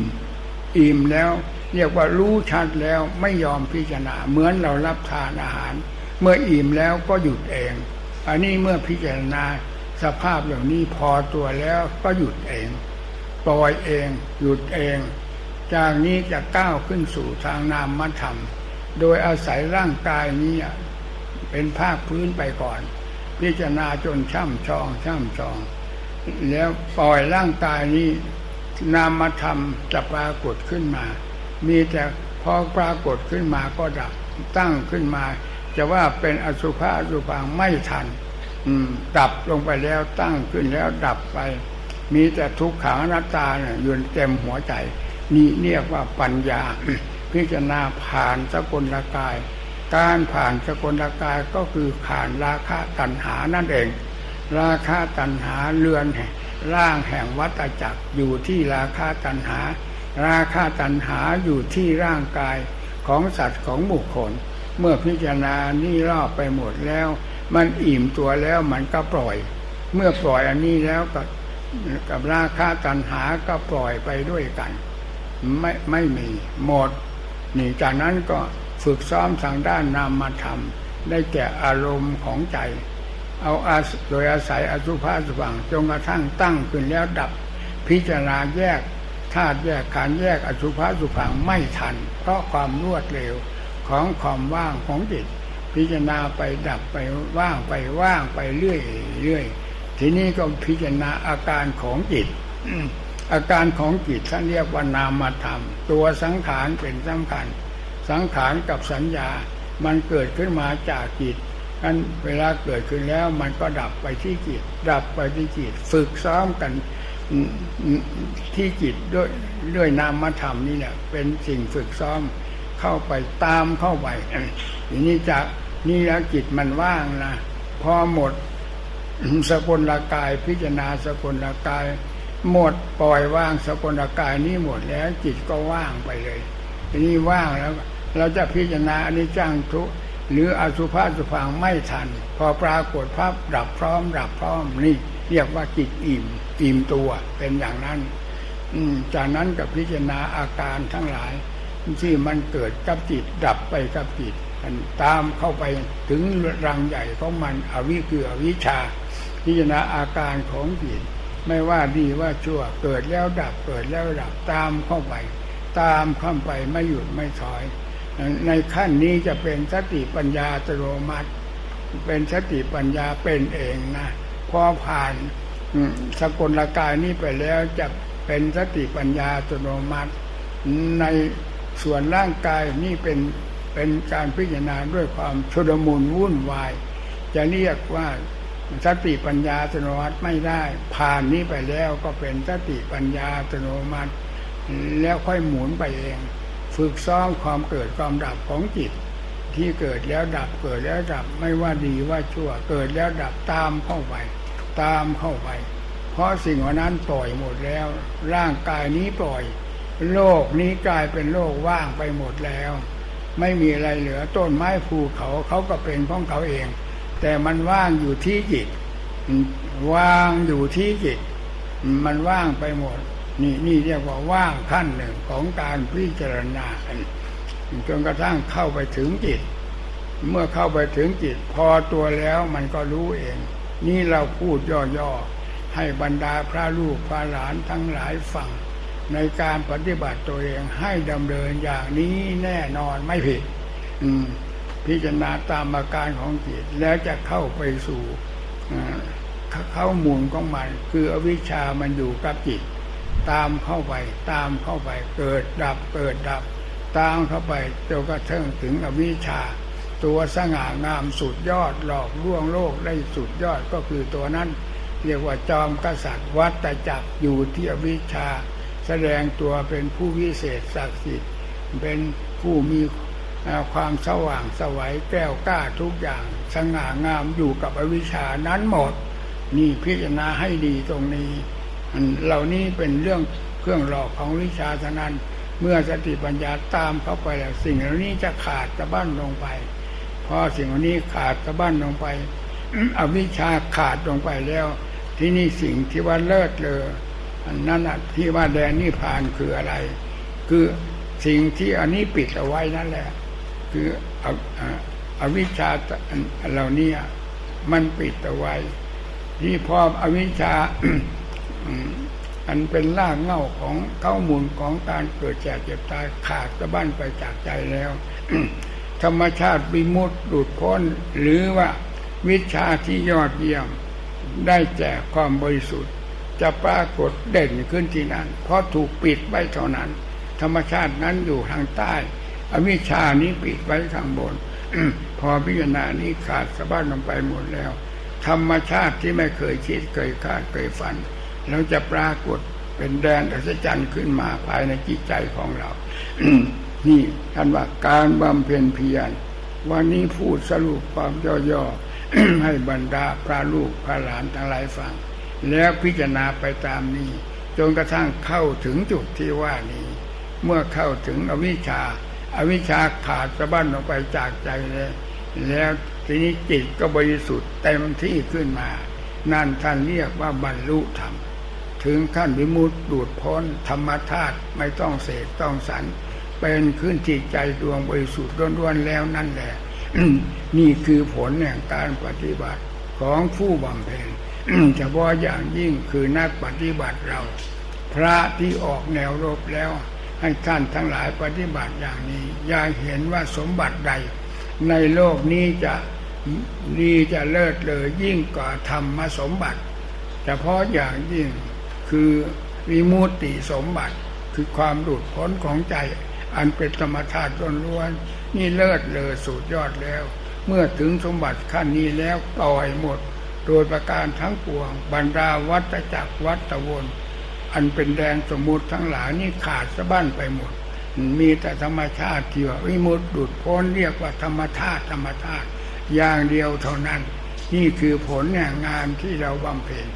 Speaker 1: อิ่มแล้ว เรียกว่ารู้ชัดแล้วไม่ยอมพิจารณา เหมือนเรารับทานอาหาร เมื่ออิ่มแล้วก็หยุดเอง อันนี้เมื่อพิจารณาสภาพอย่างนี้พอตัวแล้วก็หยุดเอง ปล่อยเอง หยุดเอง จากนี้จะก้าวขึ้นสู่ทางนามธรรม โดยอาศัยร่างกายนี้เป็นภาคพื้นไปก่อน พิจารณาจนช่ำชองช่ำชอง แล้วปล่อยร่างกายนี้นามธรรมจะปรากฏขึ้นมา มีแต่พอปรากฏขึ้นมาก็ดับตั้งขึ้นมา จะว่าเป็นอสุภะอสุพังไม่ทันดับลงไปแล้วตั้งขึ้นแล้วดับไป มีแต่ทุกขังนัตตาเนี่ยยืนเต็มหัวใจ นี่เรียกว่าปัญญา พิจารณาผ่านสกุลกาย การผ่านสกลกายก็คือผ่านราคะตัณหานั่นเอง ราคะตัณหาเรือนแห่งร่างแห่งวัตจักรอยู่ที่ราคะตัณหา ราคะตัณหาอยู่ที่ร่างกายของสัตว์ของบุคคล เมื่อพิจารณานี่รอบไปหมดแล้ว มันอิ่มตัวแล้วมันก็ปล่อย เมื่อปล่อยอันนี้แล้วกับกับราคาตัณหาก็ปล่อยไปด้วยกัน ไม่ไม่มีหมด นี่จากนั้นก็ฝึกซ้อมทางด้านนามธรรมได้แก่อารมณ์ของใจ เอาอาโดยอาศัยอสุภาสุฟังจนกระทั่งตั้งขึ้นแล้วดับ พิจารณาแยกธาตุแยกขันแยกอสุภาสุฟังไม่ทัน เพราะความรวดเร็วของความว่างของจิต พิจารณาไปดับไปว่างไปว่างไปเรื่อยเรื่อยทีนี้ก็พิจารณาอาการของจิต อาการของจิตท่านเรียกว่านามธรรมตัวสังขารเป็นสำคัญ สังขารกับสัญญา มันเกิดขึ้นมาจากจิตนั้นเวลาเกิดขึ้นแล้วมันก็ดับไปที่จิต ดับไปที่จิต ฝึกซ้อมกันที่จิตด้วยด้วยนามธรรมนี่แหละเป็นสิ่งฝึกซ้อมเข้าไปตามเข้าไปอย่างนี้จะนี่แล้วจิตมันว่างนะพอหมดสกุลกายพิจารณาสกุลกาย หมดปล่อยว่างสกลกายนี้หมดแล้ว จิตก็ว่างไปเลยทีนี้ว่างแล้ว เราจะพิจารณาอนิจจังทุกหรืออสุภาสุพังไม่ทัน พอปรากฏภาพดับพร้อมดับพร้อมนี่ เรียกว่าจิตอิ่ม อิ่มตัวเป็นอย่างนั้น อืจากนั้นกับพิจารณาอาการทั้งหลาย ที่มันเกิดกับจิตดับไปกับจิตตามเข้าไปถึงรังใหญ่ของมันอวิคืออวิชา พิจารณาอาการของจิต ไม่ว่าดีว่าชั่วเกิดแล้วดับเกิดแล้วดับตามเข้าไป ตามเข้าไปไม่หยุดไม่ถอย ในขั้นนี้จะเป็นสติปัญญาตโนมัติ เป็นสติปัญญาเป็นเองนะพอผ่านสกลกายนี้ไปแล้วจะเป็นสติปัญญาตโนมัติ ในส่วนร่างกายนี่เป็นเป็นการพิจารณาด้วยความชุดมุนวุ่นวาย จะเรียกว่า สติปัญญาอัตโนมัติไม่ได้ ผ่านนี้ไปแล้วก็เป็นสติปัญญาอัตโนมัติ แล้วค่อยหมุนไปเอง ฝึกซ้อมความเกิดความดับของจิต ที่เกิดแล้วดับเกิดแล้วดับไม่ว่าดีว่าชั่ว เกิดแล้วดับตามเข้าไป ตามเข้าไป เพราะสิ่งเหล่านั้นปล่อยหมดแล้ว ร่างกายนี้ปล่อย โลกนี้กลายเป็นโลกว่างไปหมดแล้ว ไม่มีอะไรเหลือต้นไม้ภูเขาเขาก็เป็นของเขาเอง แต่มันว่างอยู่ที่จิตว่างอยู่ที่จิต มันว่างไปหมด นี่นี่เรียกว่าว่างขั้นหนึ่งของการพิจารณาจนกระทั่งเข้าไปถึงจิต เมื่อเข้าไปถึงจิต พอตัวแล้วมันก็รู้เอง นี่เราพูดย่อๆให้บรรดาพระลูกพระหลานทั้งหลายฟังในการปฏิบัติตัวเองให้ดำเนินอย่างนี้แน่นอนไม่ผิด พิจารณาตามอาการของจิตแล้วจะเข้าไปสู่เข้ามูลของมัน คืออวิชามันอยู่กับจิต ตามเข้าไปตามเข้าไปเกิดดับเกิดดับ ตามเข้าไปจนกระทั่งถึงอวิชา ตัวสง่างามสุดยอดหลอกล่วงโลกได้สุดยอดก็คือตัวนั้น เรียกว่าจอมกษัตริย์วัตจักรอยู่ที่อวิชาแสดงตัวเป็นผู้วิเศษศักดิ์สิทธิ์เป็นผู้มี ความสว่างสวัยแก้วกล้าทุกอย่าง สง่างามอยู่กับอวิชานั้นหมด นี่พิจารณาให้ดีตรงนี้เหล่านี้เป็นเรื่องเครื่องหลอกของวิชาเท่านั้น เมื่อสติปัญญาตามเข้าไปแล้วสิ่งเหล่านี้จะขาดสะบั้นลงไป พอสิ่งเหล่านี้ขาดสะบั้นลงไป อวิชาขาดลงไปแล้ว ที่นี่สิ่งที่ว่าเลิศเลยอันนั้นที่ว่าแดนนิพพานคืออะไร คือสิ่งที่อันนี้ปิดเอาไว้นั่นแหละ คืออวิชชาเหล่านี้มันปิดเอาไว้ที่พออวิชชาอันเป็นรากเง่าของเข้ามูลของการเกิดแก่เจ็บตายขาดสะบั้นไปจากใจแล้ว ธรรมชาติบิมุตหลุดพ้น หรือว่าวิชาที่ยอดเยี่ยมได้แจกความบริสุทธิ์ จะปรากฏเด่นขึ้นที่นั้นเพราะถูกปิดไว้เท่านั้น ธรรมชาตินั้นอยู่ทางใต้ อวิชานี้ปิดไว้ข้างบน พอพิจารณานี้ขาดสะบั้นลงไปหมดแล้ว ธรรมชาติที่ไม่เคยคิดเคยคาดเคยฝันเราจะปรากฏเป็นแดนอัศจรรย์ขึ้นมาภายในจิตใจของเรา นี่ท่านว่าการบำเพ็ญเพียรวันนี้พูดสรุปความย่อๆให้บรรดาพระลูกพระหลานทั้งหลายฟัง แล้วพิจารณาไปตามนี้จนกระทั่งเข้าถึงจุดที่ว่านี้ เมื่อเข้าถึงอวิชชา อวิชชาขาดสะบั้นออกไปจากใจแล้วแล้วทีนี้จิตก็บริสุทธิ์เต็มที่ขึ้นมา นั่นท่านเรียกว่าบรรลุธรรม ถึงขั้นวิมุตติดูดพ้นธรรมธาตุไม่ต้องเสกต้องสรรเป็นขึ้นจิตใจดวงบริสุทธิ์ล้วนๆแล้วนั่นแหละ นี่คือผลแห่งการปฏิบัติของผู้บำเพ็ญเฉพาะอย่างยิ่งคือนักปฏิบัติเรา พระที่ออกแนวรบแล้ว ให้ท่านทั้งหลายปฏิบัติอย่างนี้ อย่าเห็นว่าสมบัติใด ในโลกนี้จะดีจะเลิศเลยยิ่งกว่าธรรมสมบัติเฉพาะอย่างยิ่งคือวิมุตติสมบัติ คือความหลุดพ้นของใจ อันเป็นธรรมชาติล้วนๆนี่เลิศเลยสุดยอดแล้ว เมื่อถึงสมบัติขั้นนี้แล้วปล่อยหมด โดยประการทั้งปวง บรรดาวัตจักรวัตวน อันเป็นแดนสมุติทั้งหลายนี่ขาดสะบั้นไปหมด มีแต่ธรรมชาติที่ว่าวิมุตดุดพ้นเรียกว่าธรรมธาตุธรรมธาตุอย่างเดียวเท่านั้น นี่คือผลแห่งงานที่เราบำเพ็ญ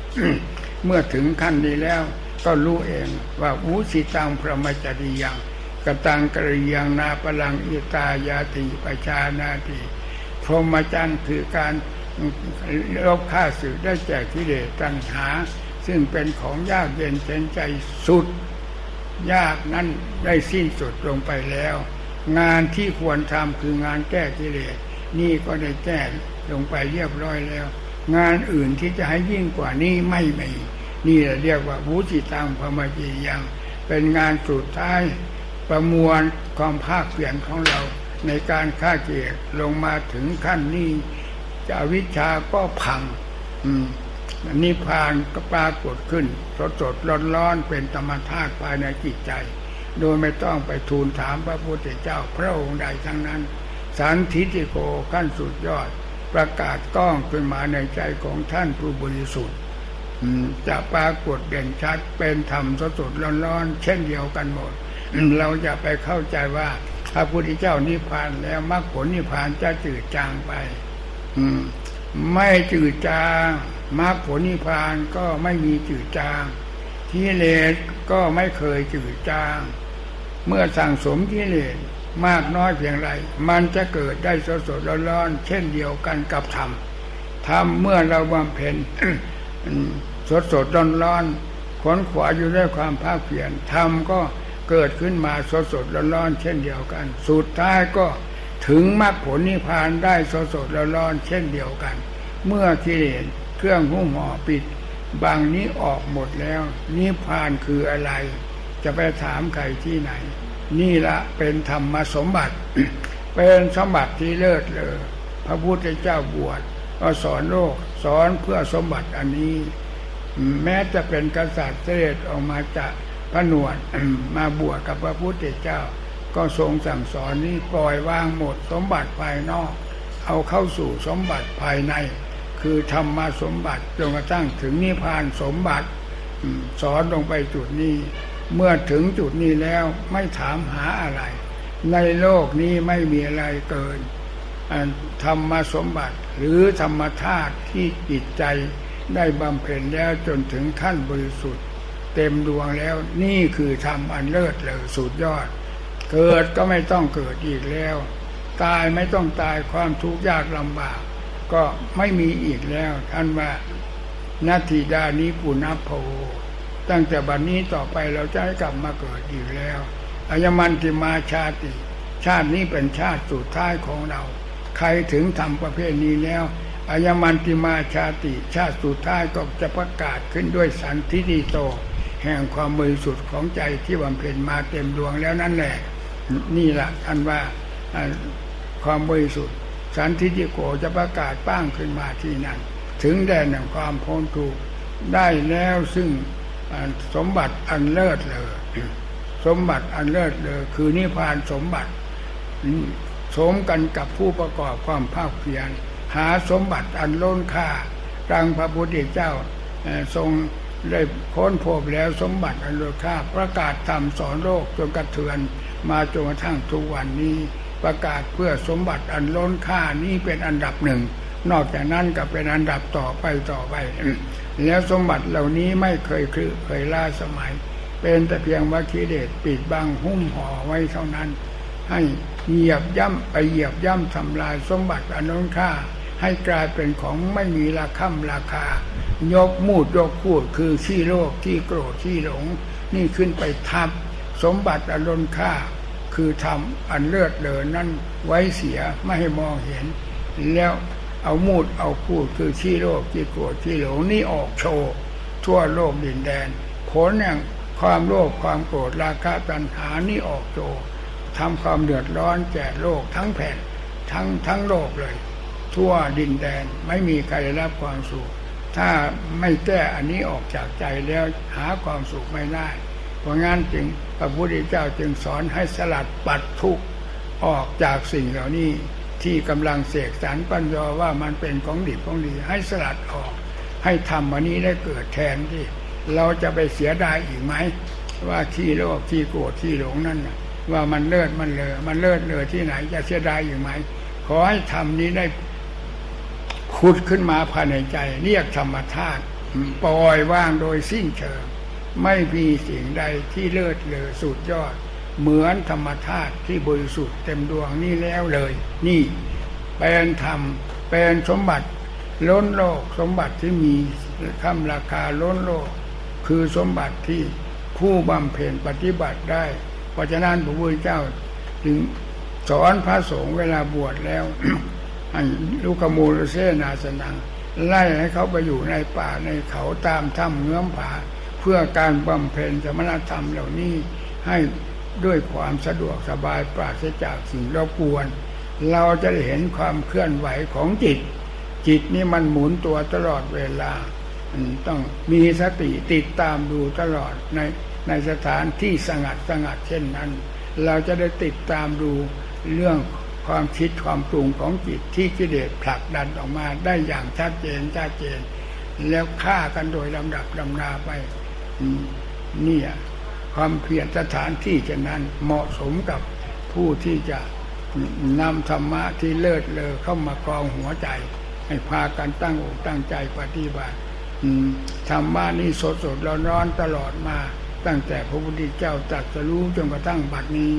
Speaker 1: เมื่อถึงขั้นนี้แล้ว ก็รู้เองว่าอุสิตังพระมจริยังกตังกริยังนาปลังอิตายาติปชานาติพรหมจรรย์คือการลบค่าสึกได้แจกกิเลสตัณหา ซึ่งเป็นของยากเย็นเจนใจสุด ยากนั้นได้สิ้นสุดลงไปแล้ว งานที่ควรทำคืองานแก้กิเลสนี่ก็ได้แก้ลงไปเรียบร้อยแล้ว งานอื่นที่จะให้ยิ่งกว่านี้ไม่มีนี่เรียกว่าบูจิตังพมจียัง เป็นงานสุดท้ายประมวลความภาคเปลี่ยนของเรา ในการฆ่าเกียรลงมาถึงขั้นนี้จะวิชาก็พัง อืม นิพพานก็ปรากฏขึ้น สดสดร้อนร้อนเป็นธรรมธาตุภายในจิตใจ โดยไม่ต้องไปทูลถามพระพุทธเจ้าพระองค์ใดทั้งนั้น สันทิติโกขั้นสุดยอด ประกาศก้องขึ้นมาในใจของท่านผู้บริสุทธิ์จะปรากฏเด่นชัดเป็นธรรมสดๆร้อนๆเช่นเดียวกันหมด เราจะไปเข้าใจว่าพระพุทธเจ้านิพพานแล้วมรรคผลนิพพานจะจืดจางไป อืม ไม่จืดจาง มรรคผลนิพพานก็ไม่มีจืดจางกิเลสก็ไม่เคยจืดจาง เมื่อสั่งสมกิเลสมากน้อยเพียงไร มันจะเกิดได้สดสดร้อนๆเช่นเดียวกันกับธรรมธรรมเมื่อเราบำเพ็ญสดสดร้อนร้อนขนขวาอยู่ด้วยความภาคเพียรธรรมก็เกิดขึ้นมาสดสดร้อนๆเช่นเดียวกัน สุดท้ายก็ถึงมรรคผลนิพพานได้สดสดร้อนๆเช่นเดียวกัน เมื่อกิเลส เครื่องหุ้มห่อปิด บางนี้ออกหมดแล้ว นิพพานคืออะไร จะไปถามใครที่ไหน นี่ละเป็นธรรมสมบัติ เป็นสมบัติที่เลิศเลยพระพุทธเจ้าบวชก็สอนโลกสอนเพื่อสมบัติอันนี้ แม้จะเป็นกษัตริย์เสด็จออกมาจากพระนวดมาบวชกับพระพุทธเจ้า ก็ทรงสั่งสอนนี้ปล่อยวางหมดสมบัติภายนอก เอาเข้าสู่สมบัติภายใน คือธรรมาสมบัติจนกระทั่งถึงนิพพานสมบัติสอนลงไปจุดนี้ เมื่อถึงจุดนี้แล้วไม่ถามหาอะไร ในโลกนี้ไม่มีอะไรเกินธรรมสมบัติหรือธรรมธาตุที่จิตใจได้บำเพ็ญแล้วจนถึงขั้นบริสุทธิ์ เต็มดวงแล้วนี่คือธรรมอันเลิศเลยสุดยอด เกิดก็ไม่ต้องเกิดอีกแล้ว ตายไม่ต้องตายความทุกข์ยากลำบาก ก็ไม่มีอีกแล้ว ท่านว่านาทีดานี้ปุณโพตั้งแต่บัดนนี้ต่อไปเราจะให้กลับมาเกิดอีกแล้วอายมันติมาชาติ ชาตินี้เป็นชาติสุดท้ายของเรา ใครถึงทำประเภทนี้แล้วอายมันติมาชาติ ชาติสุดท้ายก็จะประกาศขึ้นด้วยสันทิฏโต แห่งความบริสุทธิ์ของใจที่บำเพ็ญมาเต็มดวงแล้วนั่นแหละ นี่แหละท่านว่าความบริสุทธิ์ สันทิฏฐิโกจะประกาศป้างขึ้นมาที่นั่น ถึงแดนแห่งความพ้นทุกข์ได้แล้วซึ่งสมบัติอันเลิศเลย สมบัติอันเลิศเลยคือนิพพานสมบัติสมกันกับผู้ประกอบความภาคเพียรหาสมบัติอันล้นค่าดังพระพุทธเจ้าทรงได้ค้นพบแล้วสมบัติอันล้นค่าประกาศทำสอนโลกจนกระเทือนมาจนกระทั่งทุกวันนี้ ประกาศเพื่อสมบัติอันล้นค่านี้เป็นอันดับหนึ่ง นอกจากนั้นก็เป็นอันดับต่อไปต่อไป แล้วสมบัติเหล่านี้ไม่เคยคือเคยล่าสมัย เป็นแต่เพียงวัคคีเดชปิดบังหุ้มห่อไว้เท่านั้น ให้เหยียบย่ำไปเหยียบย่ำทำลายสมบัติอันน้นค่า ให้กลายเป็นของไม่มีราคาราคา ยกมูดยกพูดคือขี้โลกขี้โกรธขี้หลง นี่ขึ้นไปทับสมบัติอันล้นค่า คือทำอันเลือดเดินนั่นไว้เสียไม่ให้มองเห็น แล้วเอามูดเอาพูดคือขี้โลกขี้โกรธขี้หลงนี่ออกโชว์ทั่วโลกดินแดนผลแห่งความโลภความโกรธราคะตัณหานี่ออกโชว์ทำความเดือดร้อนแก่โลกทั้งแผ่นทั้งทั้งโลกเลย ทั่วดินแดนไม่มีใครรับความสุขถ้าไม่แก้อันนี้ออกจากใจแล้วหาความสุขไม่ได้ เพราะงั้นจึงพระพุทธเจ้าจึงสอนให้สลัดปัดทุกข์ออกจากสิ่งเหล่านี้ที่กำลังเสกสรรปัญญาว่ามันเป็นของดีของดี ให้สลัดออก ให้ทำวันนี้ได้เกิดแทนที่เราจะไปเสียดายอีกไหม ว่าที่โลภที่โกรธที่หลงนั่นว่ามันเลิศมันเลอมันเลิศเลอที่ไหนจะเสียดายอยู่ไหม ขอให้ทำนี้ได้ขุดขึ้นมาภายในใจ เรียกธรรมธาตุปล่อยว่างโดยสิ้นเชิง ไม่มีสิ่งใดที่เลิศเลอสุดยอด เหมือนธรรมธาตุที่บริสุทธิ์เต็มดวงนี่แล้วเลย นี่เป็นธรรมเป็นสมบัติ ล้นโลกสมบัติที่มีคำราคาล้นโลก คือสมบัติที่ผู้บำเพ็ญปฏิบัติได้ เพราะฉะนั้นพระพุทธเจ้าจึงสอนพระสงฆ์เวลาบวชแล้วลูกมูลเสนาสนังไล่ให้เขาไปอยู่ในป่าในเขาตามถ้ำเงื้อมผา เพื่อการบำเพ็ญสมณธรรมเหล่านี้ให้ด้วยความสะดวกสบายปราศจากสิ่งรบกวน เราจะเห็นความเคลื่อนไหวของจิต จิตนี่มันหมุนตัวตลอดเวลา ต้องมีสติติดตามดูตลอดในในสถานที่สงัดสงัดเช่นนั้น เราจะได้ติดตามดูเรื่องความคิดความปรุงของจิตที่กิเลสผลักดันออกมาได้อย่างชัดเจนชัดเจน แล้วฆ่ากันโดยลำดับลำนาไป เนี่ยความเพียรสถานที่เช่นนั้นเหมาะสมกับผู้ที่จะนำธรรมะที่เลิศเลอเข้ามากรองหัวใจ ให้พากันตั้งอกตั้งใจปฏิบัติธรรมะนี้สดสดร้อนร้อนตลอดมา ตั้งแต่พระพุทธเจ้าตรัสรู้จนกระทั่งบัดนี้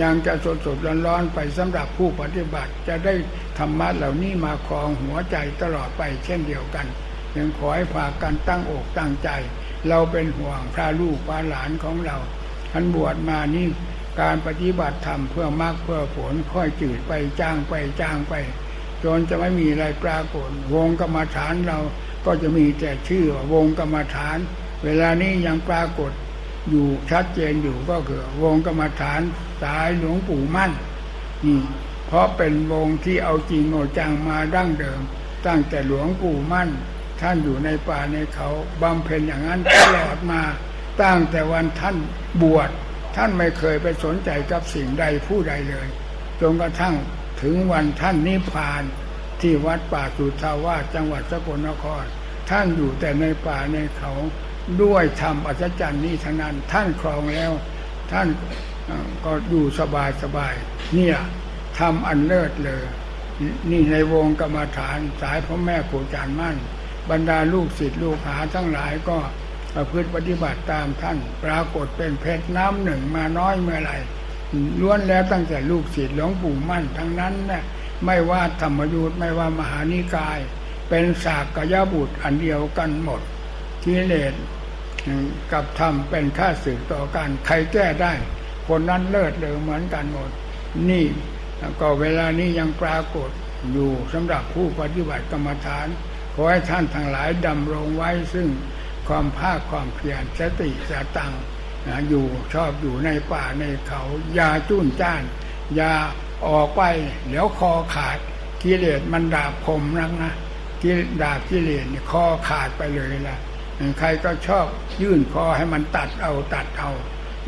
Speaker 1: ยังจะสดสดร้อนร้อนไปสำหรับผู้ปฏิบัติ จะได้ธรรมะเหล่านี้มาครองหัวใจตลอดไปเช่นเดียวกันยังขอให้พากันตั้งอกตั้งใจ เราเป็นห่วงพระลูกพระหลานของเราท่านบวชมานี่การปฏิบัติธรรมเพื่อมรรคเพื่อผลค่อยจืดไปจ้างไปจ้างไปจนจะไม่มีอะไรปรากฏวงกรรมฐานเราก็จะมีแต่ชื่อวงกรรมฐาน เวลานี้ยังปรากฏอยู่ชัดเจนอยู่ก็คือวงกรรมฐานสายหลวงปู่มั่นนี่เพราะเป็นวงที่เอาจริงเอาจังมาดั้งเดิม ตั้งแต่หลวงปู่มั่น ท่านอยู่ในป่าในเขาบำเพ็ญอย่างนั้นตลอดมาตั้งแต่วันท่านบวชท่านไม่เคยไปสนใจกับสิ่งใดผู้ใดเลยจนกระทั่งถึงวันท่านนิพพานที่วัดป่าสุทาวาสจังหวัดสกลนคร ท่านอยู่แต่ในป่าในเขาด้วยธรรมอัศจรรย์นี้ทั้งนั้นท่านครองแล้ว ท่านก็อยู่สบายสบายเนี่ยทำอันเลิศเลย นี่ในวงกรรมฐานสายพ่อแม่ครูอาจารมั่น บรรดาลูกศิษย์ลูกหาทั้งหลายก็ประพฤติปฏิบัติตามท่าน ปรากฏเป็นเพชรน้ำหนึ่งมาน้อยเมื่อไรล้วนแล้วตั้งแต่ลูกศิษย์หลวงปู่มั่นทั้งนั้นนะไม่ว่าธรรมยุทธ์ไม่ว่ามหานิกาย เป็นสากกยบุตรอันเดียวกันหมดกิเลสกับธรรมเป็นข้าศึกต่อกันใครแก้ได้ คนนั้นเลิศเลยเหมือนกันหมด นี่ก็เวลานี้ยังปรากฏอยู่สำหรับผู้ปฏิบัติกรรมฐาน ขอให้ท่านทั้งหลายดำรงไว้ซึ่งความภาคความเพียรสติสตังนะอยู่ชอบอยู่ในป่าในเขาอย่าจุ้นจ้านอย่าออกไปเดี๋ยวคอขาดกิเลสมันดาบคมนักนะกิดาบกิเลสคอขาดไปเลยละใครก็ชอบยื่นคอให้มันตัดเอาตัดเอา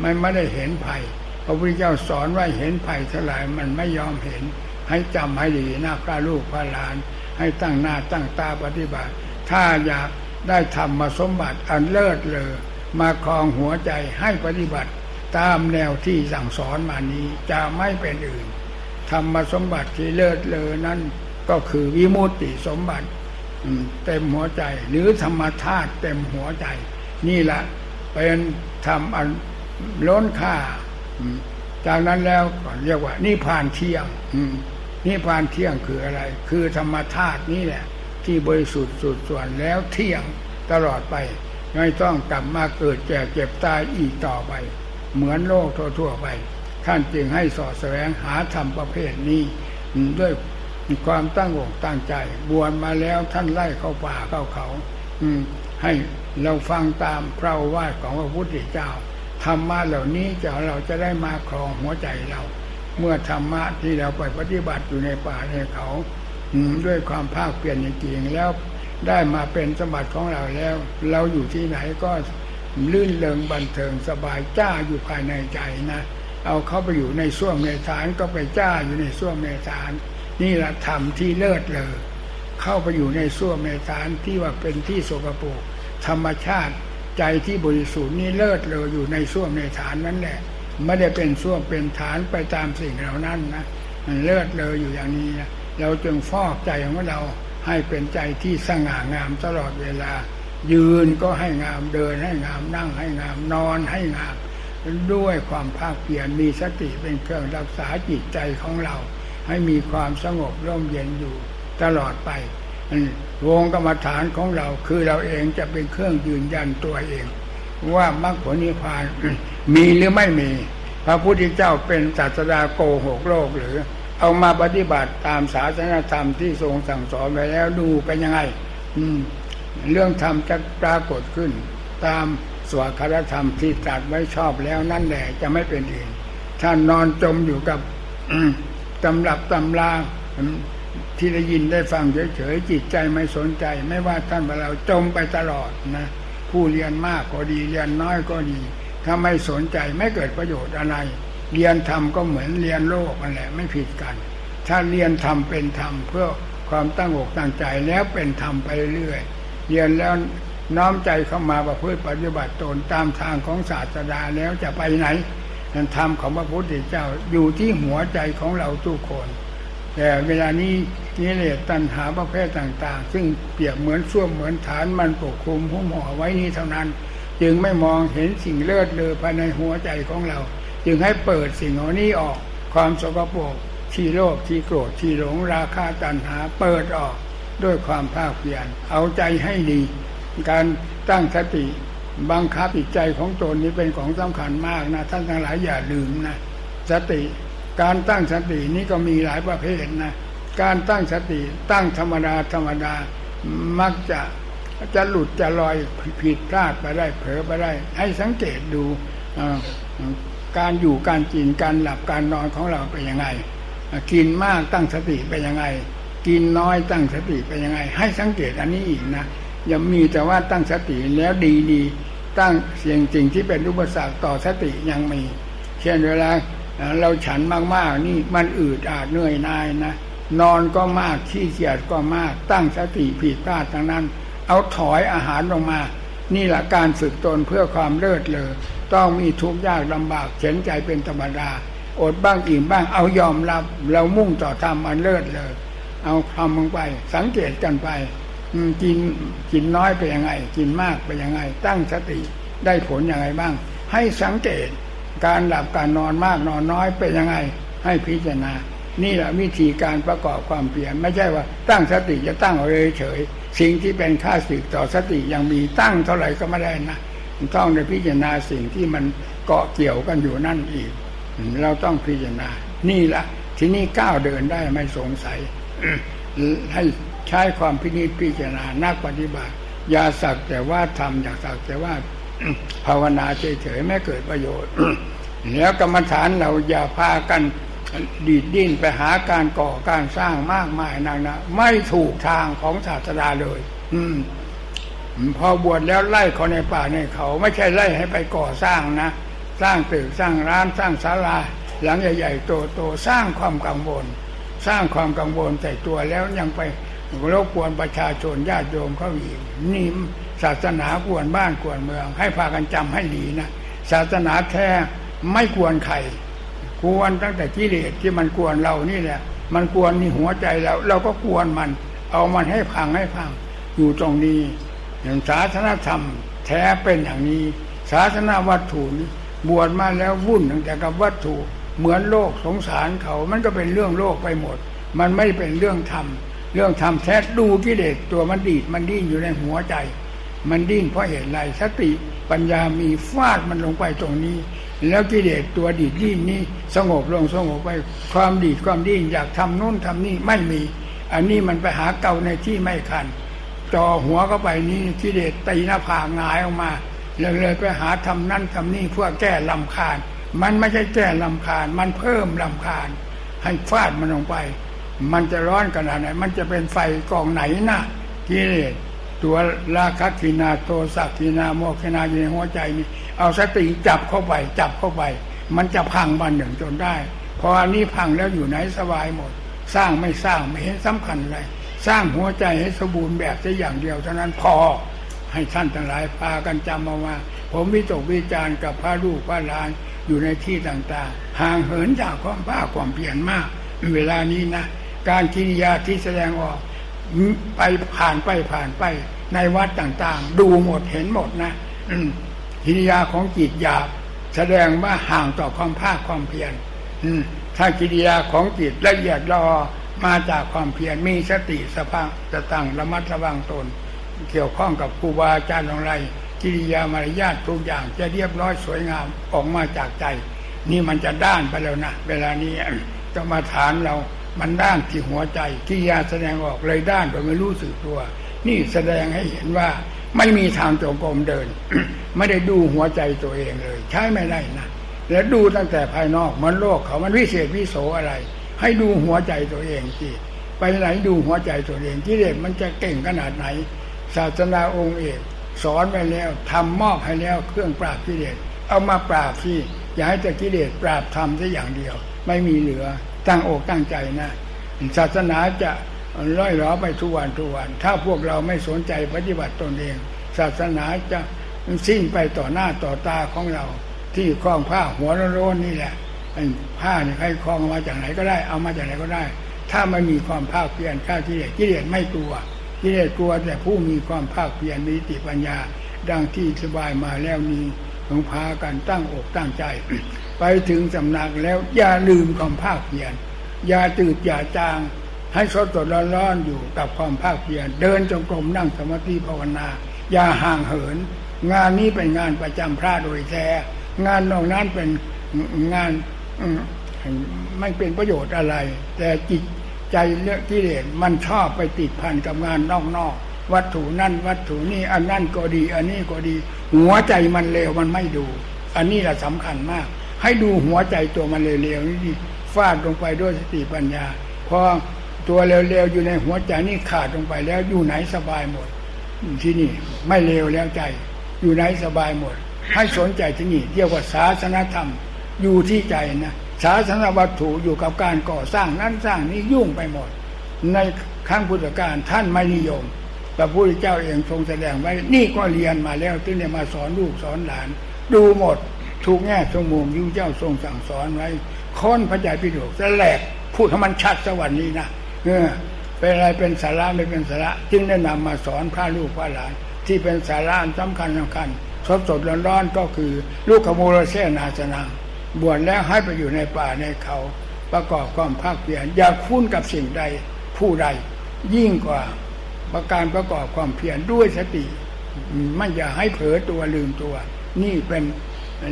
Speaker 1: มันไม่ได้เห็นภัยพระพุทธเจ้าสอนว่าเห็นภัยเท่าไหร่มันไม่ยอมเห็นให้จำให้ดีนะพระลูกพระหลาน ให้ตั้งหน้าตั้งตาปฏิบัติ ถ้าอยากได้ทำมาสมบัติอันเลิศเลยมาคลองหัวใจให้ปฏิบัติ ตามแนวที่สั่งสอนมานี้จะไม่เป็นอื่นธรรมสมบัติที่เลิศเลอนั้นก็คือวิมุตติสมบัติเต็มหัวใจ หรือธรรมธาตุเต็มหัวใจ นี่แหละเป็นธรรมอันล้นค่า จากนั้นแล้วก็เรียกว่านิพานเที่ยง นิพานเที่ยงคืออะไร คือธรรมธาตุนี่แหละ ที่บริสุทธิ์สุดส่วนแล้วเที่ยงตลอดไป ไม่ต้องกลับมาเกิดแก่เจ็บตายอีกต่อไป เหมือนโลกทั่วๆไป ท่านจึงให้สอดแสวงหาธรรมประเภทนี้ ด้วยความตั้งอกตั้งใจ บวชมาแล้วท่านไล่เข้าป่าเข้าเขา อืให้เราฟังตามพระวาทของพระพุทธเจ้าธรรมะเหล่านี้จะเราจะได้มาครองหัวใจเรา เมื่อธรรมะที่เราไปปฏิบัติอยู่ในป่าในเขาด้วยความภาคเปลี่ยนจริงๆแล้วได้มาเป็นสมบัติของเราแล้ว เราอยู่ที่ไหนก็ลื่นเริงบันเทิงสบายจ้าอยู่ภายในใจนะ เอาเข้าไปอยู่ในส้วมในฐานก็ไปจ้าอยู่ในส้วมในฐาน นี่แหละธรรมที่เลิศเลยเข้าไปอยู่ในส้วมในฐานที่ว่าเป็นที่โสกโปกธรรมชาติใจที่บริสุทธิ์นี่เลิศเลยอยู่ในส้วมในฐานนั้นแหละ ไม่ได้เป็นส้วมเป็นฐานไปตามสิ่งเหล่านั้นนะมันเลิศเลยอยู่อย่างนี้นะเราจึงฟอกใจของเราให้เป็นใจที่สง่างามตลอดเวลา ยืนก็ให้งามเดินให้งามนั่งให้งามนอนให้งาม ด้วยความภาคเพียรมีสติเป็นเครื่องรักษาจิตใจของเรา ให้มีความสงบร่มเย็นอยู่ตลอดไปวงกรรมฐานของเราคือเราเองจะเป็นเครื่องยืนยันตัวเอง ว่ามรรคผลนิพพานมีหรือไม่มี พระพุทธเจ้าเป็นศาสดาโกหกโลกหรือ เอามาปฏิบัติตามศาสนธรรมที่ทรงสั่งสอนไว้แล้วดูเป็นยังไง อืม เรื่องธรรมจะปรากฏขึ้น ตามสวคารธรรมที่ตรัสไว้ชอบแล้วนั่นแหละจะไม่เป็นเองท่านนอนจมอยู่กับตำรับตำราที่ได้ยินได้ฟังเฉยๆจิตใจไม่สนใจ ไม่ว่าท่านเราจมไปตลอดนะ ผู้เรียนมากก็ดีเรียนน้อยก็ดี ถ้าไม่สนใจไม่เกิดประโยชน์อะไร เรียนธรรมก็เหมือนเรียนโลกนั่นแหละไม่ผิดกัน ถ้าเรียนธรรมเป็นธรรมเพื่อความตั้งอกตั้งใจแล้วเป็นธรรมไปเรื่อยเรียนแล้วน้อมใจเข้ามาประพฤติปฏิบัติตนตามทางของศาสดาแล้วจะไปไหนนั่นธรรมของพระพุทธเจ้าอยู่ที่หัวใจของเราทุกคน แต่เวลานี้นิเลศตัณหาประเภทต่าง ๆ ซึ่งเปรียบเหมือนส้วมเหมือนฐานมันปกคลุมหุ้มห่อไว้นี้เท่านั้น จึงไม่มองเห็นสิ่งเลิศเลอภายในหัวใจของเรา จึงให้เปิดสิ่งเหล่านี้ออกความสกปรกที่โลภที่โกรธที่หลงราคาตัณหาเปิดออกด้วยความภาคเพียรเอาใจให้ดี การตั้งสติบังคับจิตใจของตนนี้เป็นของสำคัญมากนะท่านทั้งหลายอย่าลืมนะสติ การตั้งสตินี้ก็มีหลายประเภทนะการตั้งสติตั้งธรรมดาธรรมดามักจะจะหลุดจะลอยผิดพลาดไปได้เผลอไปได้ ให้สังเกตดูการอยู่การกินการหลับการนอนของเราเป็นยังไง กินมากตั้งสติเป็นยังไง กินน้อยตั้งสติเป็นยังไง ให้สังเกตอันนี้อีกนะย่ามีแต่ว่าตั้งสติแล้วดีดีตั้งเสียงจริงที่เป็นอุปสรรคต่อสติยังมี เช่นเวลา เราฉันมากๆนี่มันอืดอาดเหนื่อยนายนะนอนก็มากขี้เกียจก็มาก ตั้งสติผิดพลาดทั้งนั้น เอาถอยอาหารลงมา นี่แหละการฝึกตนเพื่อความเลิศเลอต้องมีทุกข์ยากลำบากเฉนใจเป็นธรรมดาอดบ้างอิ่มบ้างเอายอมรับ เรามุ่งต่อทำมันเลิศเลย เอาทำลงไป สังเกตกันไปกินกินน้อยไปยังไง กินมากไปยังไง ตั้งสติได้ผลยังไงบ้าง ให้สังเกต การหลับการนอนมากนอนน้อยเป็นยังไงให้พิจารณา นี่แหละวิธีการประกอบความเปลี่ยน ไม่ใช่ว่าตั้งสติจะตั้งเอาเฉยสิ่งที่เป็นค่าสึกต่อสติยังมีตั้งเท่าไหร่ก็ไม่ได้นะต้องในพิจารณาสิ่งที่มันเกาะเกี่ยวกันอยู่นั่นอีก เราต้องพิจารณา นี่ละที่นี่ก้าวเดินได้ไม่สงสัย ให้ใช้ความพินิจพิจารณานักปฏิบัติ อย่าสักแต่ว่าทำอย่าสักแต่ว่า ภาวนาเฉยๆไม่เกิดประโยชน์แล้วกรรมฐานเราอย่าพากันดีดดิ้นไปหาการก่อการสร้างมากมายนักนะไม่ถูกทางของศาสดาเลย อืม พอบวชแล้วไล่เขาในป่าในเขา ไม่ใช่ไล่ให้ไปก่อสร้างนะสร้างตึกสร้างร้านสร้างศาลา หลังใหญ่ๆโตๆสร้างความกังวลสร้างความกังวลใส่ตัวแล้วยังไปรบกวนประชาชนญาติโยมเขาอีกนี่ ศาสนากวนบ้านกวนเมือง ให้พากันจำให้ดีนะศาสนาแท้ไม่กวนใครกวนตั้งแต่กิเลสที่มันกวนเรานี่แหละมันกวนนี่หัวใจเราเราก็กวนมัน เอามันให้พังให้พังอยู่ตรงนี้อย่างศาสนาธรรมแท้เป็นอย่างนี้ ศาสนาวัตถุบวชมาแล้ววุ่นตั้งแต่กับวัตถุเหมือนโลกสงสารเขา มันก็เป็นเรื่องโลกไปหมด มันไม่เป็นเรื่องธรรม เรื่องธรรมแท้ดูกิเลสตัวมันดีดมันดิ้นอยู่ในหัวใจ มันดิ้นเพราะเหตุไรสติปัญญามีฟาดมันลงไปตรงนี้ แล้วกิเลสตัวดีดดิ้นนี้สงบลงสงบไปความดีดความดิ้นอยากทำนู่นทำนี่ไม่มี อันนี้มันไปหาเก่าในที่ไม่คันจ่อหัวเข้าไปนี่กิเลสตีหน้าผากงายออกมาเลยเลยไปหาทำนั่นทำนี่เพื่อแก้ลำคาญ มันไม่ใช่แก้ลำคาญ มันเพิ่มลำคาญ ให้ฟาดมันลงไป มันจะร้อนขนาดไหนมันจะเป็นไฟกองไหนนะกิเลส ตัวราคะทินาโทสักทินาโมคนาอยู่ในหัวใจนี่เอาสติจับเข้าไป จับเข้าไป มันจะพังบันหนึ่งจนได้ พออันนี้พังแล้วอยู่ไหนสบายหมด สร้างไม่สร้างไม่เห็นสำคัญอะไรสร้างหัวใจให้สมบูรณ์แบบแค่อย่างเดียวเท่านั้นพอให้ท่านทั้งหลายพากันจำมาว่า ผมวิตกวิจารณ์กับพระลูกพระหลานอยู่ในที่ต่างๆ ห่างเหินจากความภาความเพียรมาก เวลานี้นะ การกิริยาที่แสดงออก ไปผ่านไปผ่านไป ในวัดต่างๆ ดูหมดเห็นหมดนะกิริยาของจิตหยาบแสดงว่าห่างต่อความภาคความเพียรถ้ากิริยาของจิตละเอียดรอมาจากความเพียรมีสติสภาจะตั้งระมัดระวังตน เกี่ยวข้องกับครูบาอาจารย์ของไรกิริยามารยาททุกอย่างจะเรียบร้อยสวยงามออกมาจากใจ นี่มันจะด้านไปแล้วนะเวลานี้จะมาฐานเรา มันด้านที่หัวใจกิริยาแสดงออกเลยด้านโดยไม่รู้สึกตัว นี่แสดงให้เห็นว่าไม่มีทางจงกรมเดิน ไม่ได้ดูหัวใจตัวเองเลย ใช้ไม่ได้นะแล้วดูตั้งแต่ภายนอกมันโลกเขามันวิเศษวิโสอะไร ให้ดูหัวใจตัวเองสิไปไหนดูหัวใจตัวเองกิเลสมันจะเก่งขนาดไหน ศาสนาองค์เอกสอนไปแล้วทำมอบให้แล้วเครื่องปราบกิเลสเอามาปราบที่อย่าให้แต่กิเลสปราบทำแค่อย่างเดียว ไม่มีเหลือ ตั้งอกตั้งใจนะศาสนาจะร้อยหลอไปทุกวันทุกวัน ถ้าพวกเราไม่สนใจปฏิบัติตนเอง ศาสนาจะสิ้นไปต่อหน้าต่อตาของเรา ที่คล้องผ้าหัวโรนนี่แหละผ้าเนี่ยใครคล้องมาจากไหนก็ได้ เอามาจากไหนก็ได้ ถ้าไม่มีความภาคเพียรข้าที่เด็กิเลสไม่กลัวกิเลสกลัวแต่ผู้มีความภาคเพียรมีติปัญญา ดังที่สบายมาแล้วนี้หลวงพากันตั้งอกตั้งใจ ไปถึงสำนักแล้วอย่าลืมความภาคเพียรอย่าตื่นอย่าจาง ให้สดสดร้อนๆอยู่กับความภาคเพียรเดินจงกรมนั่งสมาธิภาวนา อย่าห่างเหิน งานนี้เป็นงานประจำพระโดยแท้งานนอกนั้นเป็นงานไม่เป็นประโยชน์อะไร แต่จิตใจเลือกกิเลสมันชอบไปติดพันกับงานนอกๆวัตถุนั่นวัตถุนี่อันนั่นก็ดี อันนี้ก็ดี หัวใจมันเลวมันไม่ดู อันนี้แหละสำคัญมาก ให้ดูหัวใจตัวมันเลวๆนี่ฟาดลงไปด้วยสติปัญญาพอตัวเร็วๆอยู่ในหัวใจนี่ขาดลงไปแล้วอยู่ไหนสบายหมด ที่นี่ไม่เลวแล้วใจ อยู่ไหนสบายหมด ให้สนใจที่นี่เรียกว่าศาสนธรรมอยู่ที่ใจนะศาสนวัตถุอยู่กับการก่อสร้างนั้นสร้างนี้ยุ่งไปหมด ในครั้งพุทธกาลท่านไม่นิยมพระพุทธเจ้าเองทรงแสดงไว้ นี่ก็เรียนมาแล้วที่เนี่ยมาสอนลูกสอนหลาน ดูหมด ทุกแง่สมมุมยุ่เจ้าทรงสั่งสอนไว้ค้นพระใจพิโดกแสลกพูดให้มันชัดสวรรค์นี้นะเออเป็นอะไรเป็นสาระไม่เป็นสาระ จึงได้นำมาสอนพระลูกพระหลาน ที่เป็นสาระสำคัญสำคัญสดสดร้อนๆก็คือ ลูกขโมยเสนาสนังบวชแล้วให้ไปอยู่ในป่าในเขา ประกอบความภาคเพียรอย่าคุ้นกับสิ่งใดผู้ใด ยิ่งกว่าประการประกอบความเพียรด้วยสติ ไม่อย่าให้เผลอตัวลืมตัว นี่เป็น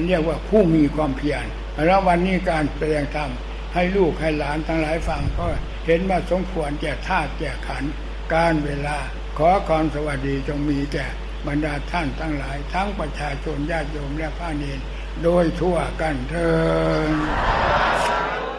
Speaker 1: เรียกว่าผู้มีความเพียรแล้ววันนี้การแสดงธรรมให้ลูกให้หลานทั้งหลายฟังก็เห็นว่าสมควรแก่ธาตุแก่ขันการเวลา ขอความสวัสดีจงมีแก่บรรดาท่านทั้งหลาย ทั้งประชาชนญาติโยมและพระเนรโดยทั่วกันเถิด